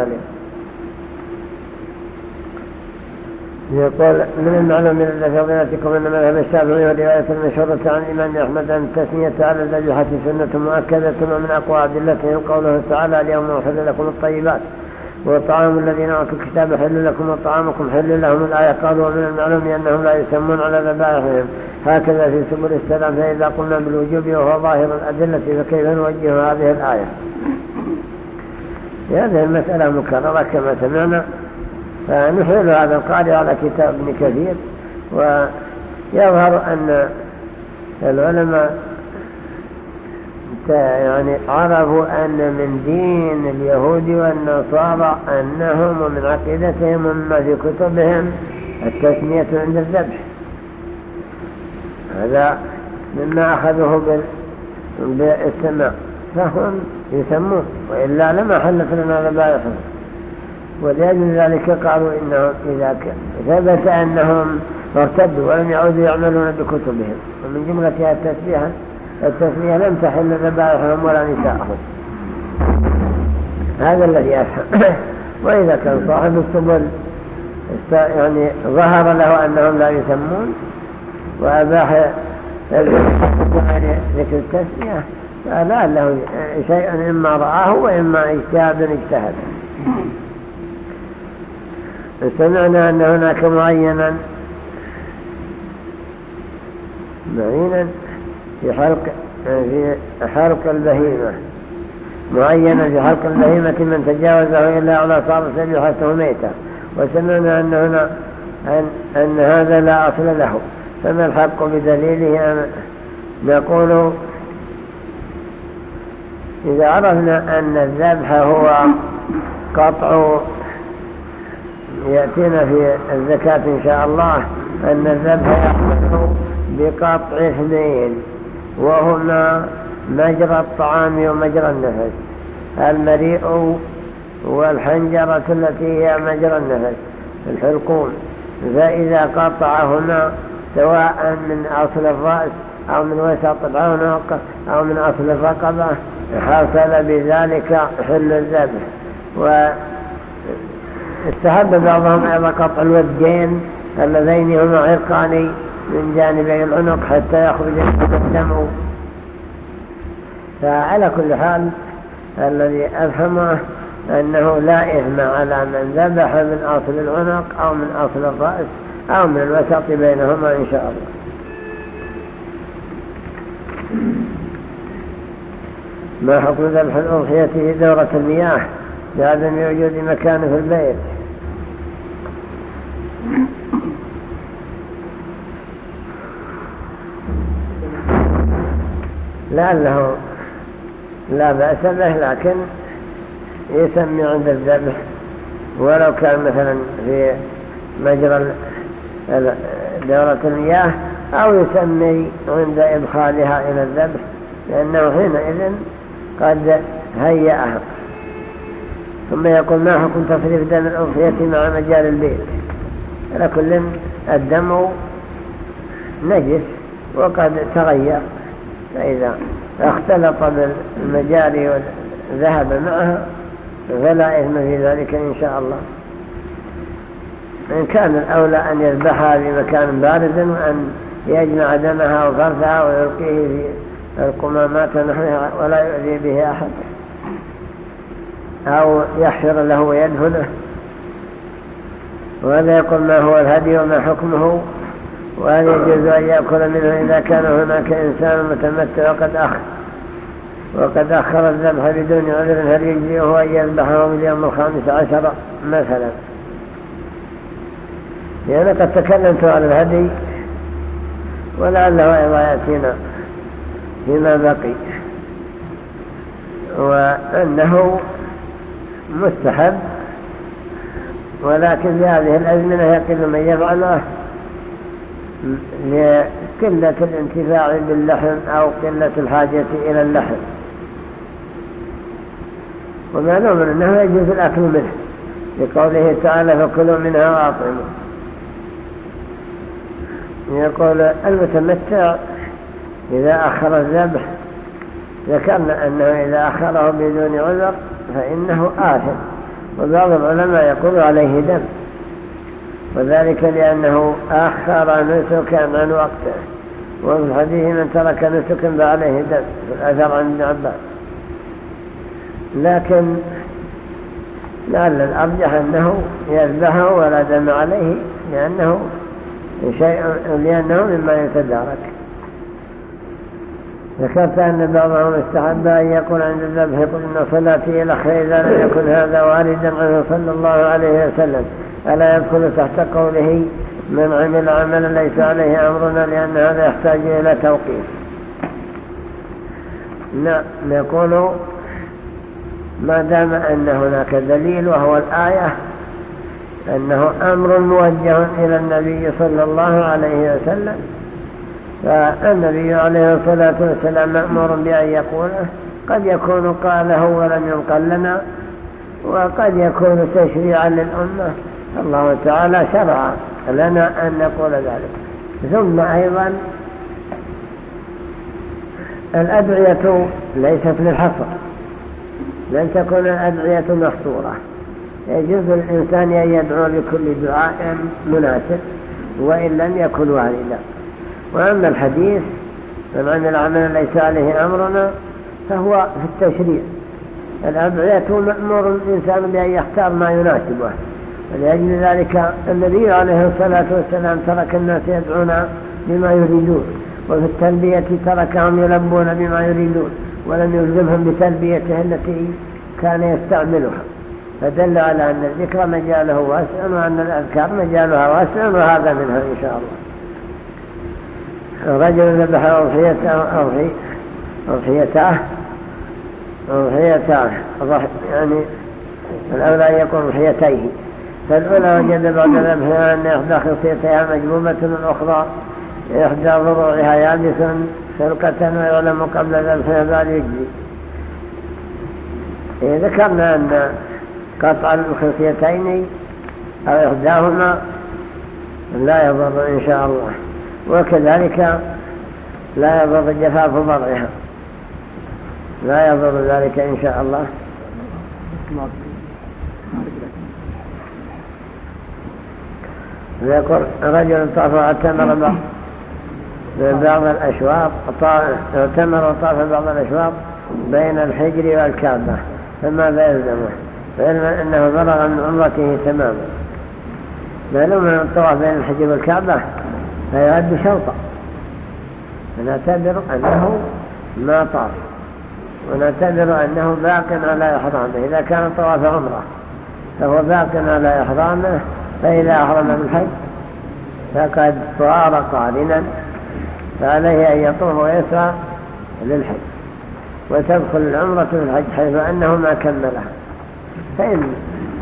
Speaker 1: يقول من المعلوم من فضيلتكم أن مذهب الشافعي ورواية المشهورة عن الإمام أحمد أن التثنية على الذبيحة سنة مؤكدة ومن أقوى أدلته قوله تعالى اليوم أحل لكم الطيبات وطعام الذين أوتوا الكتاب حل لكم وطعامكم حل لهم الآية قالوا ومن المعلوم أنهم لا يسمون على ذبائحهم هكذا في سبل السلام فإذا قلنا بالوجوب وهو ظاهر الأدلة فكيف نوجه هذه الآية؟ هذه المسألة مكررة كما سمعنا. فنحيل هذا القارئ على كتاب ابن كثير ويظهر أن العلماء يعني عرفوا أن من دين اليهود والنصارى أنهم ومن عقيدتهم ومما في كتبهم التسمية عند الذبح. هذا مما أخذوه بالسماء فهم يسمون وإلا لما حلت لنا ذبائحهم ولأجل ذلك قالوا إنهم إذا ثبت أنهم ارتدوا ولم يعودوا يعملون بكتبهم. ومن جملتها التسبيح التسمية لم تحل ذبائحهم ولا نساءهم. هذا الذي أفهم. وإذا كان صاحب السبل يعني ظهر له أنهم لا يسمون وأباح ذكر التسمية فلا له شيء إما رآه وإما اجتهاد اجتهد. سمعنا أن هناك معينا معينا في حلق في حلق البهيمة. معينا في حلق البهيمة من تجاوزه إلا على صار سبيحته ميتة وسمعنا أن هنا أن, أن هذا لا أصل له. فما الحق بدليله نقول إذا عرفنا أن الذبح هو قطع يأتينا في الزكاة إن شاء الله أن الذبح يحصل بقطع اثنين وهما مجرى الطعام ومجرى النفس. المريء والحنجرة التي هي مجرى النفس الحلقون فإذا قطعهما سواء من أصل الرأس أو من وسط العنق أو من أصل الرقبة حصل بذلك حل الذبح. واستحب بعضهم أيضا قطع الوجين اللذين هما عرقان من جانبي العنق حتى يخرج الدم فعلى كل حال الذي أفهمه أنه لا إثم على من ذبح من أصل العنق أو من أصل الرأس أو من الوسط بينهما إن شاء الله. ما حكم ذبح الأضحية في دورة المياه؟ بعدم وجود مكان في البيت لعله لا بأس به لكن يسمي عند الذبح. ولو كان مثلا في مجرى دورة المياه أو يسمي عند إدخالها إلى الذبح لأنه حينئذ قد هيأها ثم يقول ما حكم تصريف دم الأضحية مع مجال البيت؟ على كل الدم نجس وقد تغير فإذا اختلط بالمجاري وذهب معها فلا إثم في ذلك إن شاء الله. إن كان الأولى أن يذبحها في مكان بارد وأن يجمع دمها وفرثها ويلقيه في القمامات ولا يؤذي به أحد. أو يحفر له ويدهنه وهذا يقول ما هو الهدي وما حكمه. وهل يجوز أن يأكل منه إذا كان هناك إنسان متمتع وقد أخر وقد أخر الذبح بدون عذر هل يجزئه أن يذبحه من اليوم الخامس عشر مثلا؟ لأن قد تكلمت عن الهدي ولعله أيضا يأتينا فيما بقي. وأنه مستحب. ولكن في هذه الأزمنة يقل من يفعله لقلة الانتفاع باللحم أو قلة الحاجة إلى اللحم. ومعلوم أنه يجوز الأكل منه. لقوله تعالى فكلوا منها وأطعموا. يقول المتمتع إذا أخر الذبح ذكرنا أنه إذا أخره بدون عذر فإنه آثم وبعض العلماء يقول عليه دم. وذلك لأنه أخر نسكا عن وقته. وفي الحديث من ترك نسكا فعليه دم في الأثر عن ابن عباس. لكن لعل الأرجح أنه يذبحه ولا دم عليه لأنه شيء لأنه مما يتدارك. ذكرت أن بعضهم استحب أن يقول عند الذبح يقول إن صلاتي إلى خير إذا لم يكن هذا واردا عنه صلى الله عليه وسلم. ألا يدخل تحت قوله من عمل عملا ليس عليه أمرنا لأن هذا يحتاج إلى توقيف. نعم نقول ما دام أن هناك دليل وهو الآية أنه أمر موجه إلى النبي صلى الله عليه وسلم فالنبي عليه الصلاة والسلام مأمور بأن يقوله قد يكون قاله ولم ينقل لنا وقد يكون تشريعا للأمة. الله تعالى شرع لنا أن نقول ذلك. ثم أيضا الأدعية ليست للحصر. لن تكون الأدعية محصورة. يجوز الإنسان أن يدعو لكل دعاء مناسب وإن لم يكن والدا وأما الحديث من عمل ليس عليه أمرنا فهو في التشريع. الأدعية مأمور الإنسان بأن يختار ما يناسبه ولأجل ذلك النبي عليه الصلاة والسلام ترك الناس يدعون بما يريدون وفي التلبية تركهم يلبون بما يريدون ولم يلزمهم بتلبيته التي كان يستعملها. فدل على أن الذكر مجاله واسع وأن الأذكار مجالها واسع وهذا منها إن شاء الله. رجل ذبح أضحيته. أضحيته. أضحيته يعني الأولى أن يكون أضحيتيه فالأولى وجد بعد ذبحها أن إحدى خصيتها مجمومة الأخرى إحدى ضروعها يابس فرقة ويعلم قبل ذبحها بعد يجزي ذكرنا أن قطع الخصيتين أو إحداهما لا يضر إن شاء الله. وكذلك لا يضر جفاف ضرعها لا يضر ذلك إن شاء الله. يقول رجل طاف واعتمر بعض الأشواط اعتمر وطاف بعض الأشواط بين الحجر والكعبة فماذا يلزمه فإن أنه بلغ من عمرته تماما. معلوم من الطواف بين الحجر والكعبة فيعد شوطا فنعتبر أنه ما طاف ونعتبر أنه باق على إحرامه إذا كان طواف عمرة فهو باق على إحرامه فإذا أحرم بالحج فقد صار قارنا فعليه أن يطوف ويسعى للحج. وتدخل العمرة في الحج حيث أنه ما كملها فإن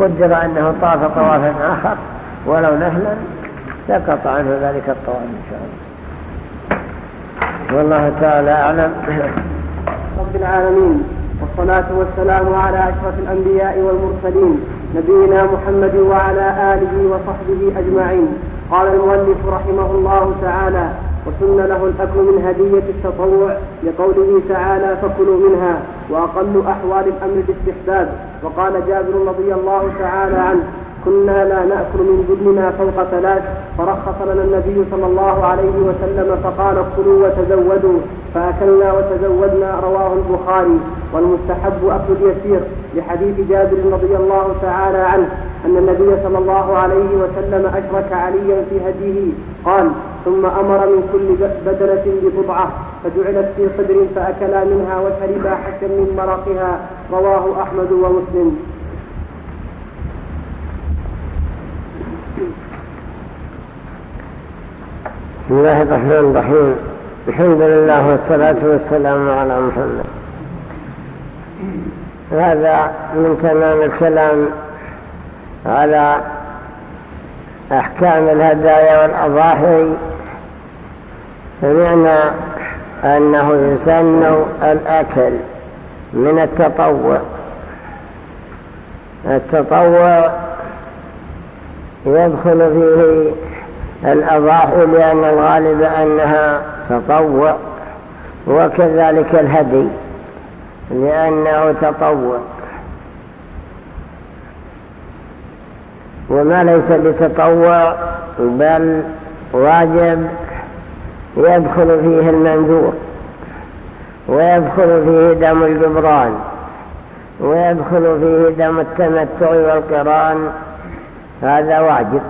Speaker 1: قدر أنه طاف طوافا آخر ولو نهلا سقط عنه ذلك الطواف إن شاء الله. والله تعالى أعلم.
Speaker 2: رب العالمين والصلاة والسلام على أشرف الأنبياء والمرسلين نبينا محمد وعلى آله وصحبه أجمعين. قال المؤلف رحمه الله تعالى وسن له الأكل من هدية التطوع لقوله تعالى فكلوا منها وأقل أحوال الأمر الاستحباب وقال جابر رضي الله تعالى عنه كنا لا نأكل من بدننا فوق ثلاث فرخص لنا النبي صلى الله عليه وسلم فقال كلوا وتزودوا فأكلنا وتزودنا رواه البخاري. والمستحب أكل اليسير لحديث جابر رضي الله تعالى عنه أن النبي صلى الله عليه وسلم أشرك عليا في هديه قال ثم أمر من كل بدنة ببضعة فجعلت في صدر فأكلا منها وشربا حتى من مرقها رواه أحمد ومسلم.
Speaker 1: بسم الله الرحمن الرحيم. الحمد لله والصلاة والسلام على محمد. هذا من تمام الكلام على أحكام الهدايا والأضاحي. سمعنا أنه يسن الأكل من التطوع. التطوع يدخل فيه الأضاحي لأن الغالب أنها تطوع وكذلك الهدي لأنه تطوع. وما ليس بتطوع بل واجب يدخل فيه المنذور ويدخل فيه دم الجبران ويدخل فيه دم التمتع والقران. هذا واجب.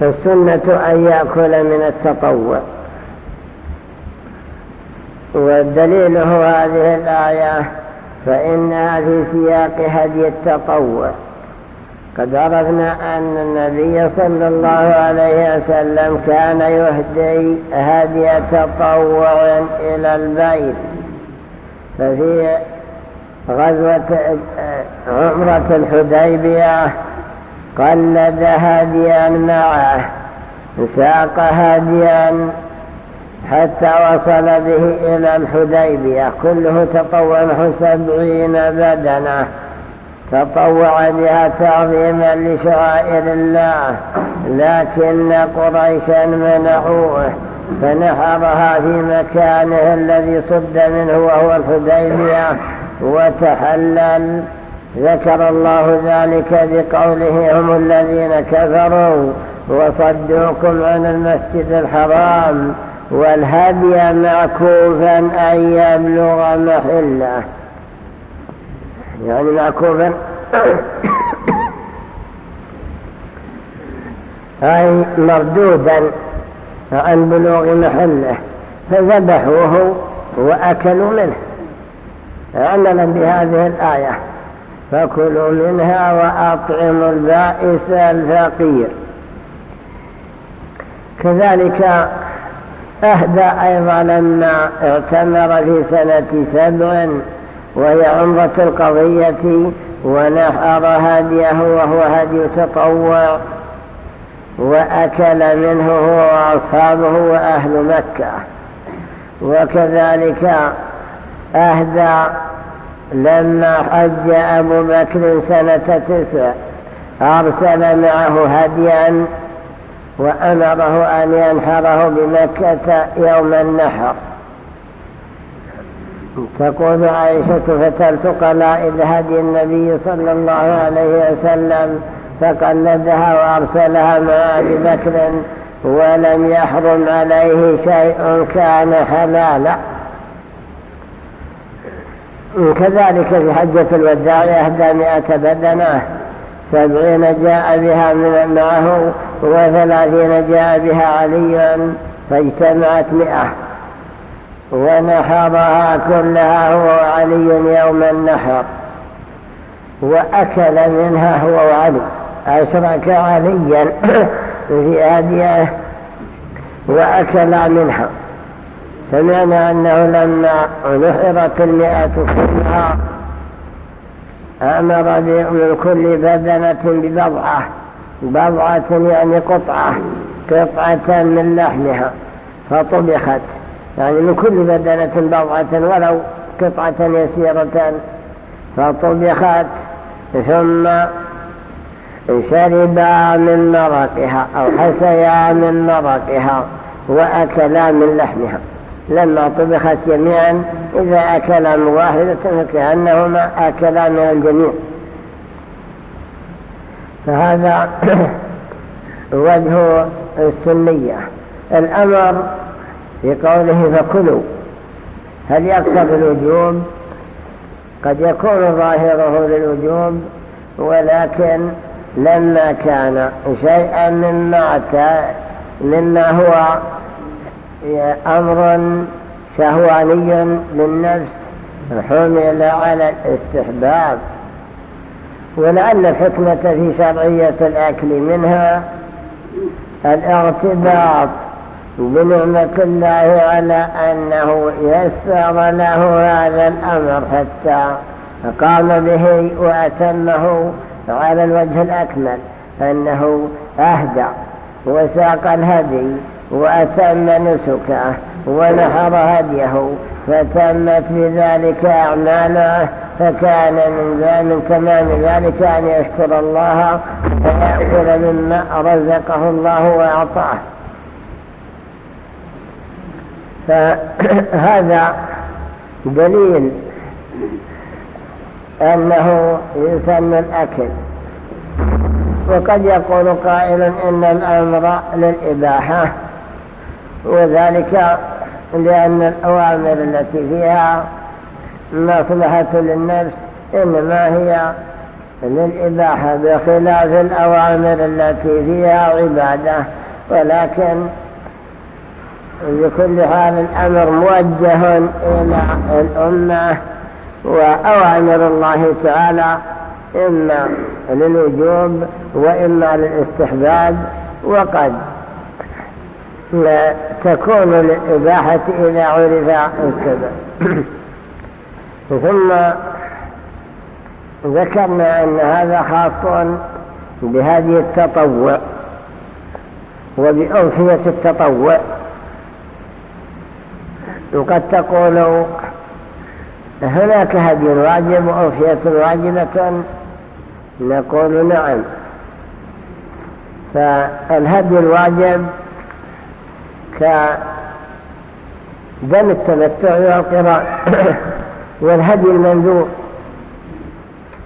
Speaker 1: فالسنة أن يأكل من التطوع. والدليل هو هذه الآية فإنها في سياق هدي التطوع. قد عرفنا أن النبي صلى الله عليه وسلم كان يهدي هدي تطوع إلى البيت. ففي غزوة عمرة الحديبية قلد هاديا معه ساق هاديا حتى وصل به إلى الحديبية. كله تطوع نحو سبعين بدنة. تطوع بها تعظيما لشعائر الله. لكن قريشا منعوه فنحرها في مكانه الذي صد منه وهو الحديبية وتحلل ذكر الله ذلك بقوله هم الذين كفروا وصدوكم عن المسجد الحرام والهدي معكوفا أن يبلغ محلة. يعني معكوفا أي مردودا عن بلوغ محلة. فذبحوه وأكلوا منه. عملا بهذه الآية. فكلوا منها وأطعموا البائس الفقير. كذلك أهدى أيضا لما اعتمر في سنة سبع وهي عمرة القضية ونحر هديه وهو هدي تطوع وأكل منه هو وأصحابه وأهل مكة. وكذلك أهدى لما حج أبو بكر سنة تسع. أرسل معه هديا وأمره أن ينحره بمكة يوم النحر. تقول عائشة فتلت قلائد هدي النبي صلى الله عليه وسلم فقلدها وأرسلها مع أبي بكر ولم يحرم عليه شيء كان حلالا. كذلك في حجة الوداع أهدى مئة بدنة. سبعين جاء بها من معه وثلاثين جاء بها علي فاجتمعت مئة. ونحرها كلها هو وعلي يوم النحر. وأكل منها هو وعلي أشرك عليا في هديه وأكل منها. سمعنا أنه لما نحرت المئة كلها أمر من كل بدنة ببضعة. بضعة يعني قطعة قطعة من لحمها. فطبخت. يعني من كل بدنة بضعة ولو قطعة يسيرة فطبخت ثم شربا من مرقها أو حسيا من مرقها وأكلا من لحمها. لما طبخت جميعا إذا أكلا من واحدة فكأنهما أكلا من الجميع فهذا وجه السنية. الأمر في قوله فكلوا. هل يقتضي الوجوب؟ قد يكون ظاهره للوجوب ولكن لما كان شيئا مما مما هو أمر شهواني للنفس حمل على الاستحباب. ولعل الحكمة في شرعية الأكل منها الارتباط بنعمة الله على أنه يسر له هذا الأمر حتى قام به وأتمه على الوجه الأكمل أنه أهدى وساق الهدي. وأتم نسكه ونحر هديه فتمت بذلك أعماله فكان من من تمام ذلك أن يشكر الله ويأكل مما رزقه الله وأعطاه. فهذا دليل أنه يسمى الأكل. وقد يقول قائل إن الأمر للإباحة وذلك لأن الأوامر التي فيها مصلحة للنفس إنما هي للإباحة بخلاف الأوامر التي فيها عبادة ولكن بكل حال الأمر موجه إلى الأمة وأوامر الله تعالى إما للوجوب وإما للاستحباب وقد تكون للإباحة إذا عرف السبب. ثم ذكرنا أن هذا خاص بهذه التطوع وبأوفية التطوع. وقد تقول هناك هدي واجب وأوفية واجبة؟ نقول نعم. فالهدي الواجب كدم التمتع والقراء والهدي المنذور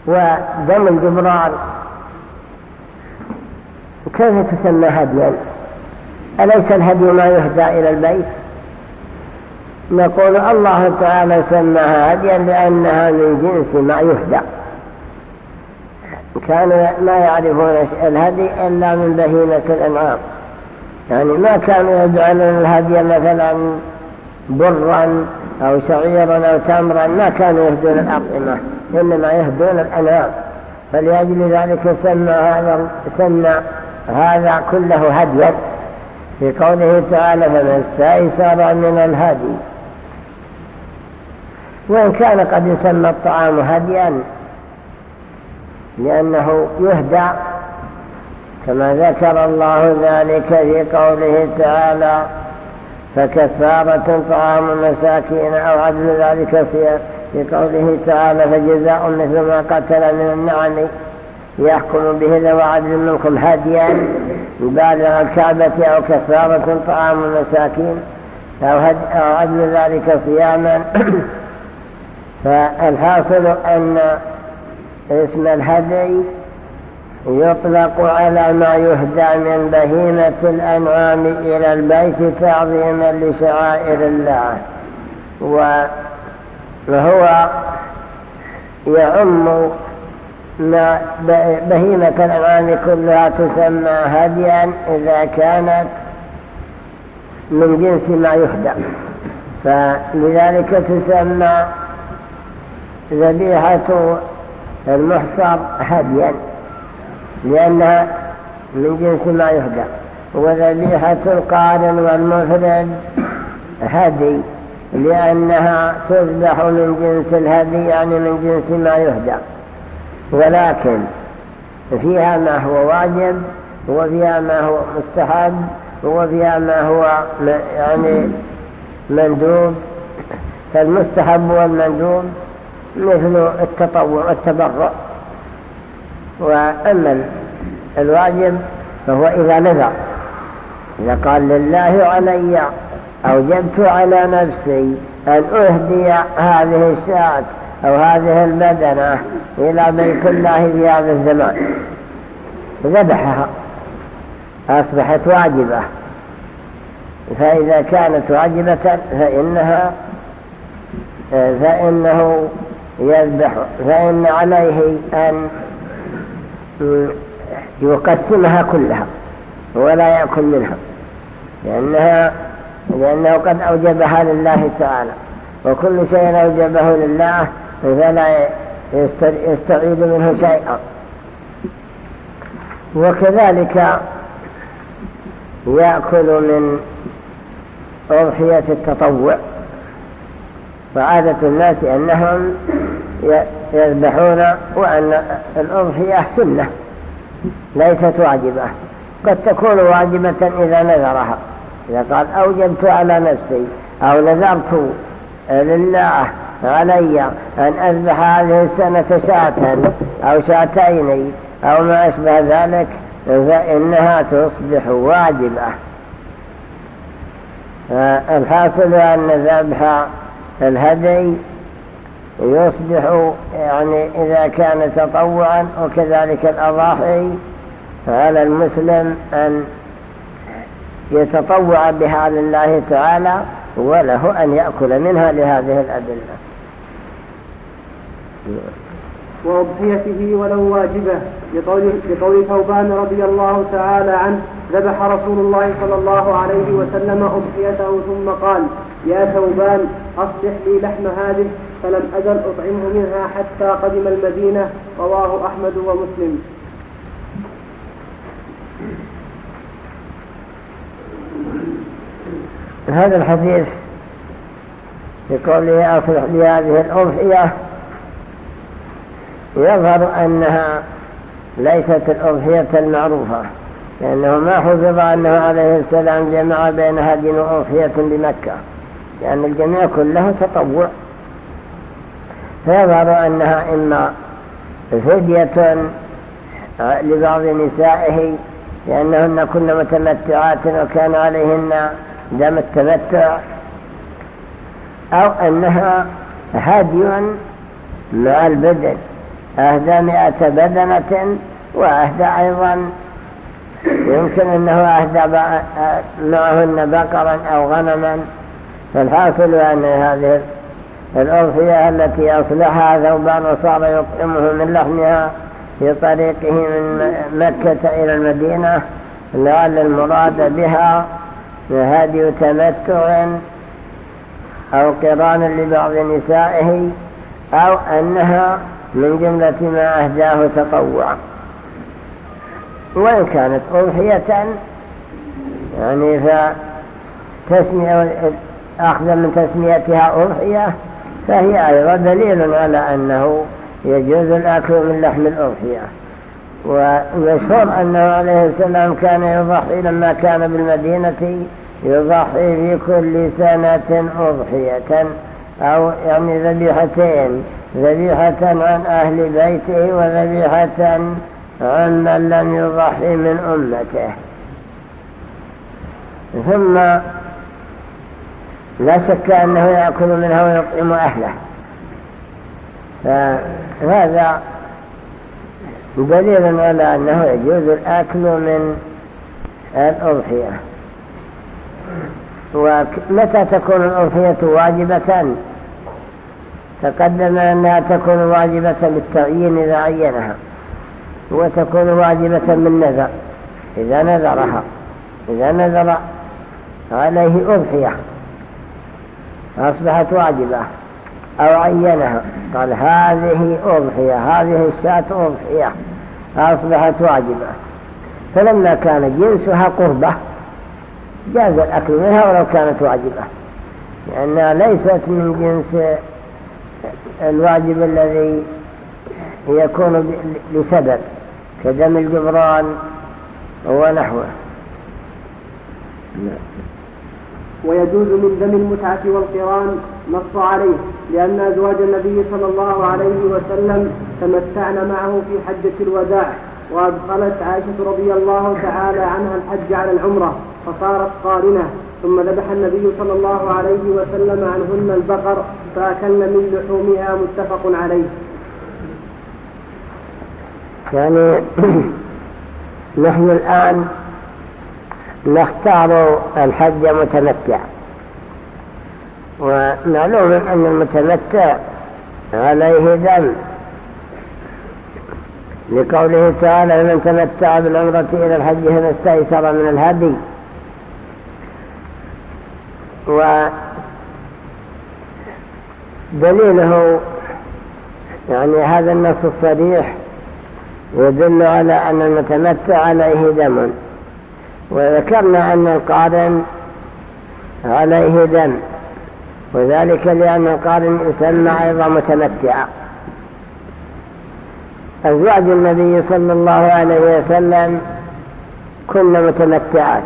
Speaker 1: ودم الجبران كيف تسمى هديا؟ أليس الهدي ما يهدى إلى البيت؟ نقول الله تعالى سماها هديا لأنها من جنس ما يهدى. كانوا ما يعرفون الهدي إلا من بهيمة الأنعام. يعني ما كانوا يجعلون الهدي مثلا برا أو شعيرا أو تمرا ما كانوا يهدون الأطعمة إنما يهدون الأنعام. فلأجل ذلك سمى هذا, سمى هذا كله هديا. في قوله تعالى فمن استيسر من الهدي وإن كان قد يسمى الطعام هديا لأنه يهدى كما ذكر الله ذلك في قوله تعالى فكفارة طعام مساكين أو عدل ذلك في قوله تعالى فجزاء مثل ما قتل من النعم يحكم به ذو عدل منكم هديا بالغ الكعبة أو كفارة طعام مساكين أو, أو عدل ذلك صياما. فالحاصل أن اسم الهدي يطلق على ما يهدى من بهيمة الأنعام إلى البيت تعظيما لشعائر الله. وهو يعم ما بهيمة الأنعام كلها تسمى هديا إذا كانت من جنس ما يهدى. فلذلك تسمى ذبيحة المحصر هديا. لأنها من جنس ما يهدى وذبيحة القارن والمفرد هدي لأنها تذبح من جنس الهدي يعني من جنس ما يهدى ولكن فيها ما هو واجب وفيها ما هو مستحب وفيها ما هو يعني مندوب. فالمستحب والمندوب مثل التطوع والتبرع وأما الواجب فهو إذا نذر. إذا قال لله علي أوجبت على نفسي أن أهدي هذه الشاة أو هذه البدنة إلى بيت الله في هذا الزمان. ذبحها. أصبحت واجبة. فإذا كانت واجبة فإنها فإنه يذبح فإن عليه أن يقسمها كلها ولا يأكل منها لأنها لأنه قد أوجبها لله تعالى. وكل شيء أوجبه لله فلا يستعيد منه شيئا. وكذلك يأكل من أضحية التطوع. فعادة الناس أنهم يذبحون وأن الأضحية سنة ليست واجبة. قد تكون واجبة إذا نذرها. إذا قال أوجبت على نفسي أو نذرت لله علي أن أذبح هذه السنة شاة أو شاتين أو ما أشبه ذلك فإنها تصبح واجبة. الحاصل أن ذبح الهدي يصبح يعني إذا كان تطوعا وكذلك الأضاحي فعلى المسلم أن يتطوع بها لله تعالى وله أن يأكل منها لهذه الأدلة.
Speaker 2: وأضحيته ولو واجبة لقول, لقول ثوبان رضي الله تعالى عنه ذبح رسول الله صلى الله عليه وسلم أضحيته ثم قال يا ثوبان أصلح لي لحم هذه. فلم أزل أطعمه منها حتى قدم المدينة رواه أحمد ومسلم.
Speaker 1: هذا الحديث في قوله أصلح لي هذه الأضحية يظهر أنها ليست الأضحية المعروفة لأنه ما حفظ أنه عليه السلام جمع بين هدي وأضحية بمكة لأن الجميع كله تطوع. فيظهر أنها إما فدية لبعض نسائه لأنهن كن متمتعات وكان عليهن دم التمتع أو أنها هدي مع البدن. أهدى مئة بدنة وأهدى أيضا يمكن أنه أهدى معهن بقرا أو غنما. فالحاصل أن هذه الأضحية التي أصلحها ثوبان وصار يطعمه من لحمها في طريقه من مكة إلى المدينة. لعل المراد بها هدي تمتع أو قران لبعض نسائه أو أنها من جملة ما أهداه تطوعا. وإن كانت أضحية يعني فتسمية أخذ من تسميتها أضحية فهي أيضا دليل على أنه يجوز الأكل من لحم الأضحية. ومشهور أنه عليه السلام كان يضحي لما كان بالمدينة يضحي في كل سنة أضحية. أو يعني ذبيحتين ذبيحة عن أهل بيته وذبيحة عن من لم يضحي من أمته. ثم لا شك أنه يأكل منها ويطعم أهله. فهذا دليل على أنه يجوز الأكل من الأضحية. ومتى تكون الأضحية واجبة؟ تقدم أنها تكون واجبة بالتعيين إذا عينها وتكون واجبة بالنذر إذا نذرها إذا نذر عليه أضحية أصبحت واجبة أو عينها قال هذه أضحية هذه الشاة أضحية أصبحت واجبة. فلما كان جنسها قربة جاز الأكل منها ولو كانت واجبة لأنها ليست من جنس الواجب الذي يكون لسبب كدم الجبران ونحوه.
Speaker 2: ويجوز من دم المتعة والقران نص عليه لأن أزواج النبي صلى الله عليه وسلم تمتعن معه في حجة الوداع وأدخلت عائشة رضي الله تعالى عنها الحج على العمرة فصارت قارنة. ثم ذبح النبي صلى الله عليه وسلم عنهن البقر فأكلن من لحومها متفق عليه.
Speaker 1: يعني نحن الآن نختار الحج متمتع. ومعلوم أن المتمتع عليه دم لقوله تعالى من تمتع بالعمرة إلى الحج فما استيسر من الهدي. ودليله يعني هذا النص الصريح يدل على أن المتمتع عليه دم. وذكرنا أن القارن عليه دم. وذلك لأن القارن يسمى أيضا متمتعا أزواج النبي صلى الله عليه وسلم كن متمتعات.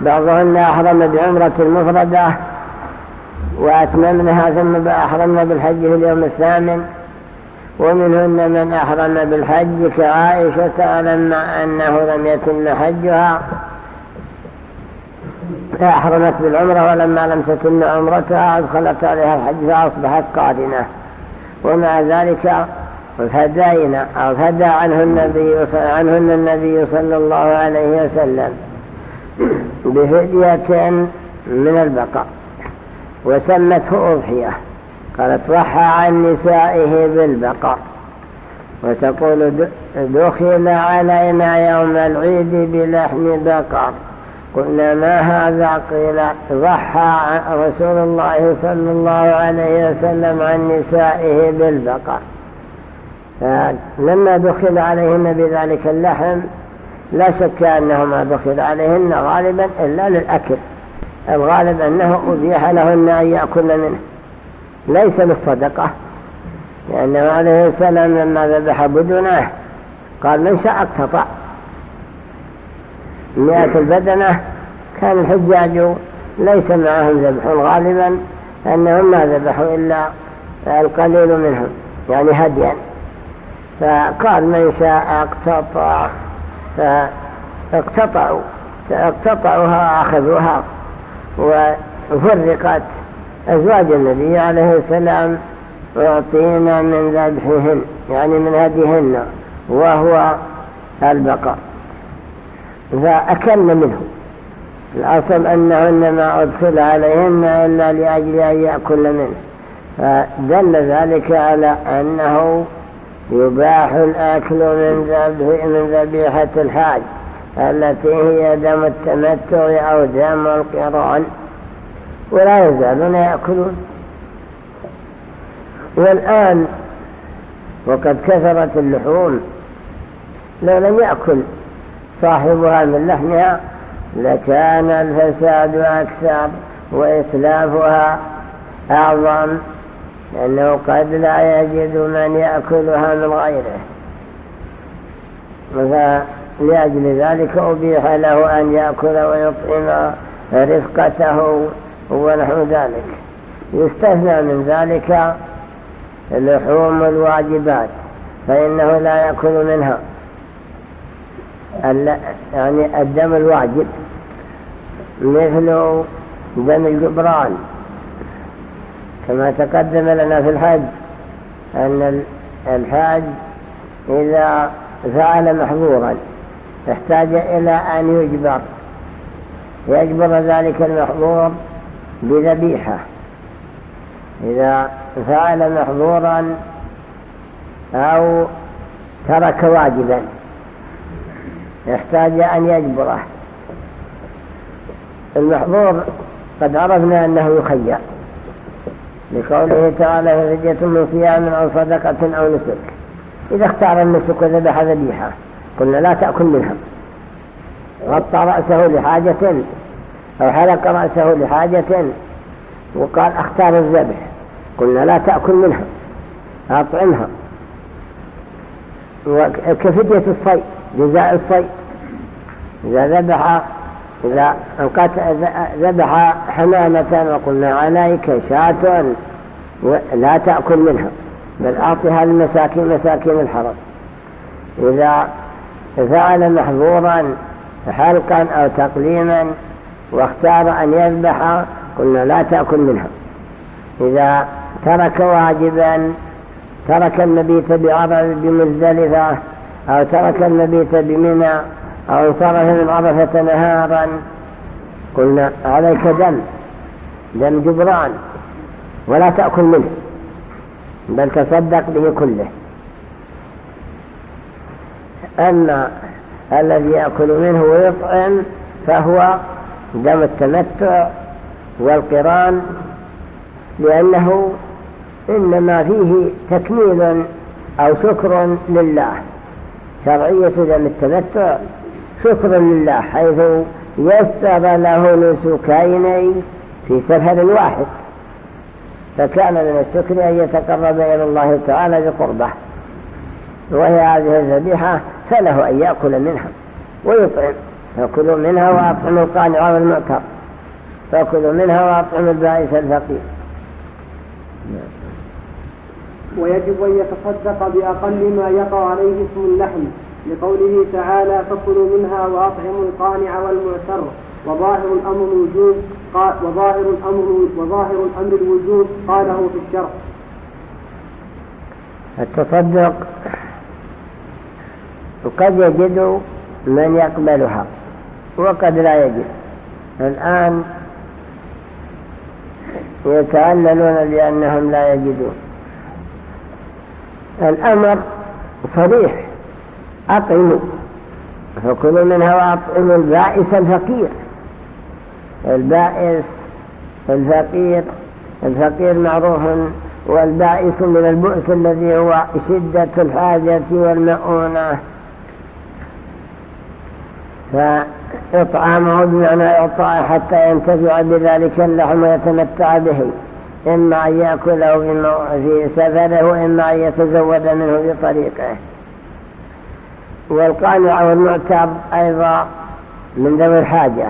Speaker 1: بعضهن أحرم بعمرة المفردة وأتممنها ثم أحرمنا بالحج في اليوم الثامن. ومنهن من أحرم بالحج كعائشة لما أنه لم يتم حجها. فأحرمت بالعمرة ولما لم تتم عمرتها أدخلت عليها الحج فأصبحت قادنة ومع ذلك فدينا أو فدى عنه النبي عنهن النبي صلى الله عليه وسلم. بفدية من البقر وسمته أضحية قالت ضحى عن نسائه بالبقر وتقول دخل علينا يوم العيد بلحم بقر. قلنا ما هذا؟ قيل ضحى رسول الله صلى الله عليه وسلم عن نسائه بالبقر فلما دخل عليهن بذلك اللحم لا شك أنه ما دخل عليهن غالبا إلا للأكل الغالب أنه أبيح لهن أن يأكل منه. ليس للصدقة لأنه عليه السلام لما ذبح بدنه قال من شاء اقتطع مئة البدنة كان الحجاج ليس معهم ذبح غالبا أنهم ما ذبحوا إلا القليل منهم يعني هديا. فقال من شاء اقتطع فاقتطعوا فاقتطعوها أخذوها وفرقت أزواج النبي عليه السلام أعطينا من ذبحهن يعني من هديهن وهو البقر فأكلنا منه. الأصل أنهن ما أدخل عليهن إلا لأجل أن يأكل منه. فدل ذلك على أنه يباح الأكل من ذبيحة الحاج التي هي دم التمتع أو دم القران. ولا يزالون يأكلون. والآن وقد كثرت اللحوم. لو لم يأكل صاحبها من لحمها لكان الفساد أكثر وإتلافها أعظم. لأنه قد لا يجد من يأكلها من غيره. فلأجل ذلك أبيح له أن يأكل ويطعم رفقته ونحو ذلك. يستثنى من ذلك لحوم الواجبات فإنه لا يأكل منها. يعني الدم الواجب مثل دم الجبران. كما تقدم لنا في الحج أن الحاج إذا فعل محظورا احتاج إلى أن يجبر. يجبر ذلك المحظور بذبيحة. إذا فعل محظورا أو ترك واجبا يحتاج أن يجبره. المحظور قد عرفنا أنه يخير. لقوله تعالى فدية من صيام أو صدقة أو نسك. إذا اختار النسك وذبح ذبيحة قلنا لا تأكل منها. غطى رأسه لحاجة أو حلق رأسه لحاجة وقال اختار الذبح قلنا لا تأكل منها أطعمها. وكفدية الصيد جزاء الصيد. إذا ذبح إذا ذبح حمامة وقلنا عليك شاة لا تأكل منها بل أعطها للمساكين مساكين الحرم. إذا فعل محظورا حلقا أو تقليما واختار أن يذبح قلنا لا تأكل منها. إذا ترك واجبا ترك المبيت بعرب بمزدلفة أو ترك المبيت بمنى أو انصرف من عرفة نهارا. قلنا عليك دم دم جبران ولا تأكل منه بل تصدق به كله. أما الذي يأكل منه ويطعم فهو دم التمتع والقران لأنه إنما فيه تكميل أو شكر لله شرعية دم التمتع. شكر لله حيث يسر له نسكين في سفر واحد. فكان من الشكر أن يتقرب إلى الله تعالى بقربة. وهي هذه الذبيحة فله أن يأكل منها ويطعم. فكلوا منها وأطعموا القانع والمعتر. فكلوا منها وأطعموا البائس الفقير.
Speaker 2: ويجب أن يتصدق بأقل ما يقع عليه اسم اللحم. لقوله تعالى فكلوا منها وأطعموا القانع والمعتر وظاهر الأمر الوجوب وظاهر الأمر وظاهر الأمر الوجوب قاله في الشرع.
Speaker 1: التصدق قد يجد من يقبلها وقد لا يجد. الآن يتعللون بأنهم لا يجدون. الأمر صريح. أطعموا. فكلوا منها وأطعموا البائس الفقير. البائس الفقير الفقير معروف والبائس من البؤس الذي هو شدة الحاجة والمؤونة. فإطعامه بمعنى إعطاء حتى ينتفع بذلك اللحم ويتمتع به. إما أن يأكله في سفره وإما أن يتزود منه بطريقه. والقانع والمعتر أيضا من ذوي الحاجة.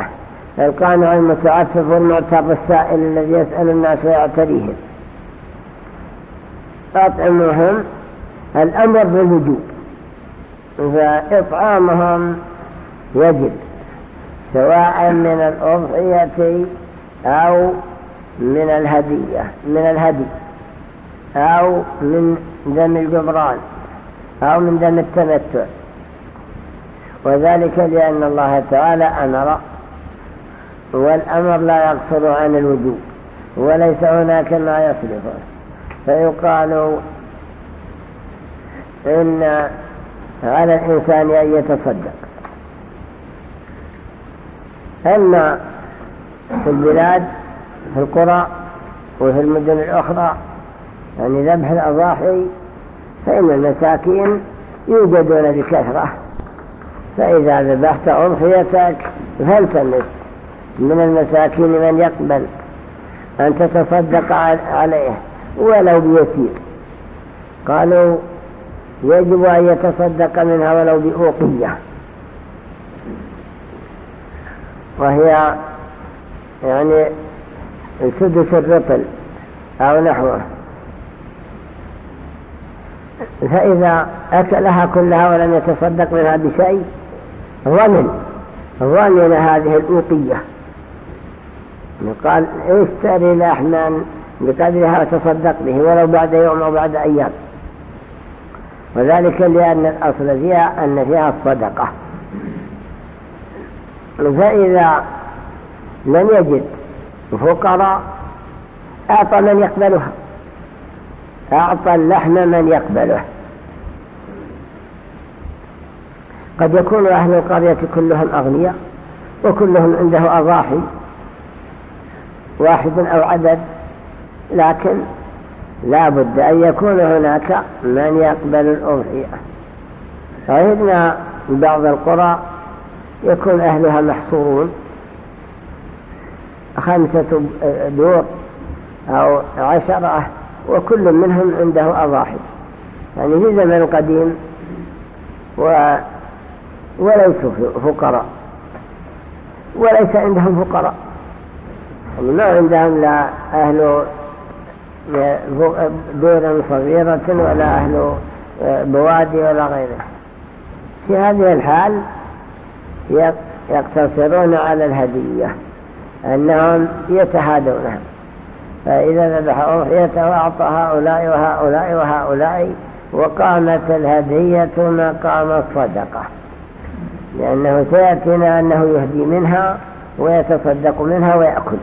Speaker 1: القانع المتعفف والمعتر السائل الذي يسأل الناس ويعتريهم. أطعمهم الأمر بالوجوب. فإطعامهم يجب سواء من الأضحية أو من الهدية من الهدي أو من دم الجبران أو من دم التمتع. وذلك لأن الله تعالى أمر والأمر لا يقصر عن الوجوب وليس هناك ما يصرفه فيقال إن على الإنسان أن يتصدق. أما في البلاد في القرى وفي المدن الأخرى يعني ذبح الأضاحي فإن المساكين يوجدون بكثرة. فإذا ذبحت أضحيتك فالتمس من المساكين من يقبل أن تتصدق عليه ولو بيسير. قالوا يجب أن يتصدق منها ولو بأوقية. وهي يعني سدس الرطل أو نحوه. فإذا أكلها كلها ولم يتصدق منها بشيء ظن ظن هذه الأوقية. قال اشتري لحما بقدرها وتصدق به ولو بعد يوم أو بعد أيام. وذلك لأن الأصل فيها أن فيها الصدقة. فإذا لم يجد فقراء أعطى من يقبلها. أعطى اللحم من يقبله. قد يكون أهل القرية كلهم أغنياء وكلهم عنده أضاحي واحد أو عدد لكن لا بد أن يكون هناك من يقبل الأضحية. فإن بعض القرى يكون أهلها محصورون خمسة دور أو عشرة وكل منهم عنده أضاحي. يعني في زمن القديم و وليسوا فقراء. وليس عندهم فقراء. ما عندهم لا أهل دور صغيرة ولا أهل بوادي ولا غيره. في هذه الحال يقتصرون على الهدية أنهم يتهادونها. فإذا ذبح أضحيته وأعطى هؤلاء وهؤلاء وهؤلاء وقامت الهدية مقام الصدقة. لأنه سيأتينا أنه يهدي منها ويتصدق منها ويأكل.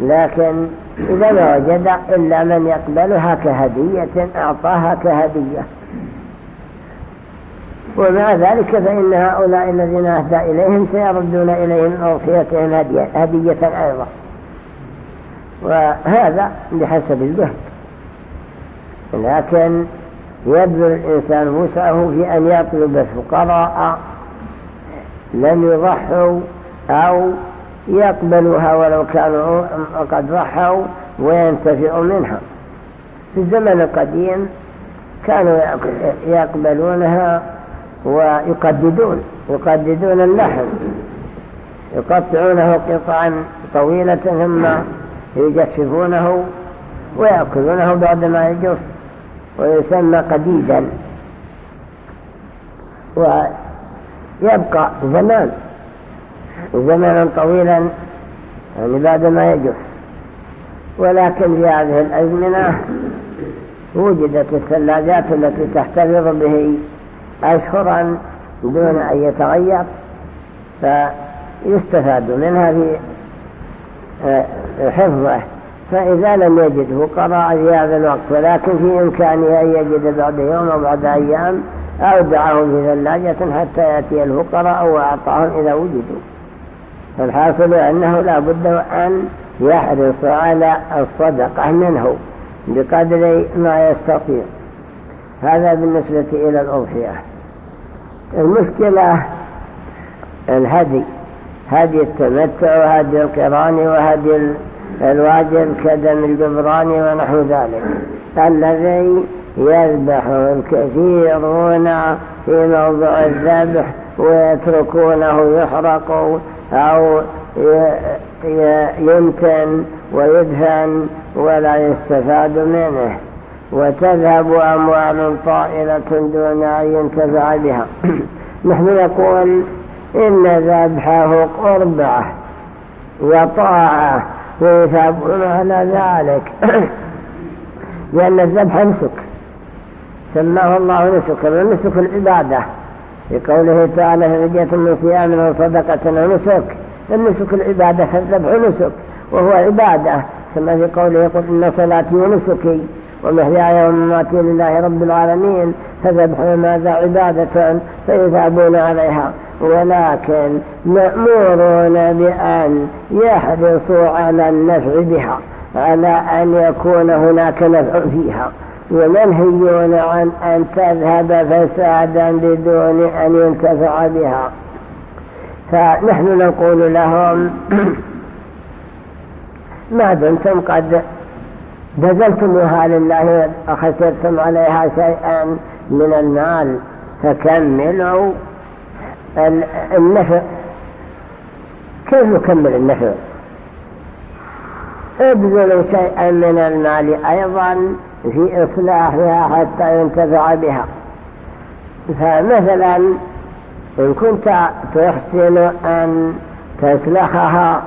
Speaker 1: لكن إذا ما وجد إلا من يقبلها كهدية أعطاها كهدية. ومع ذلك فإن هؤلاء الذين أهدى إليهم سيردون إليهم أوصيتهم هدية, أيضا. وهذا بحسب الجهد. لكن يبذل الإنسان وسعه في أن يطلب الفقراء لم يضحوا أو يقبلوها ولو كانوا قد ضحوا وينتفعوا منها. في الزمن القديم كانوا يقبلونها ويقددون يقددون اللحم يقطعونه قطعا طويلة ثم يجففونه ويأكلونه بعدما يجف ويسمى قديدا. ويبقى زمان زمانا طويلا يعني بعد ما يجف ولكن في هذه الأزمنة وجدت الثلاجات التي تحتفظ به أشهرا دون أن يتغير فيستفاد منها في آه، حفظه. فإذا لم يجد فقراء في هذا الوقت ولكن في إمكانه أن يجد بعد يوم أو بعد أيام أودعهم في ثلاجة حتى يأتي الفقراء وأعطاهم إذا وجدوا. فالحاصل أنه لا بد أن يحرص على الصدقة منه بقدر ما يستطيع. هذا بالنسبة إلى الأضحية. المشكلة الهدي هدي التمتع وهدي القران وهدي الواجب كدم الجبران ونحو ذلك. الذي يذبح الكثيرون في موضع الذبح ويتركونه يحرق أو ينتن ويدهن ولا يستفاد منه. وتذهب أموال طائلة دون أن ينتفع بها. نحن نقول إن ذبحه قربة وطاعة. ويثابون على ذلك. لأن الذبح نسك سماه الله نسكا ونسك العبادة. في قوله تعالى ففدية من صيام أو صدقة ونسك النسك العبادة فالذبح نسك وهو عبادة. كما في قوله يقول إن صلاتي ونسكي ومحياي ومماتي لله رب العالمين فذبح ماذا عبادة فيثابون عليها. ولكن مأمورون بأن يحرصوا على النفع بها على أن يكون هناك نفع فيها. ومنهيون عن أن تذهب فسادا بدون أن ينتفع بها. فنحن نقول لهم ما دمتم قد بذلتموها لله وخسرتم عليها شيئا من المال فكملوا النفع. كيف نكمل النفع؟ ابذلوا شيئا من المال أيضا. في إصلاحها حتى ينتفع بها. فمثلا إن كنت تحسن أن تسلخها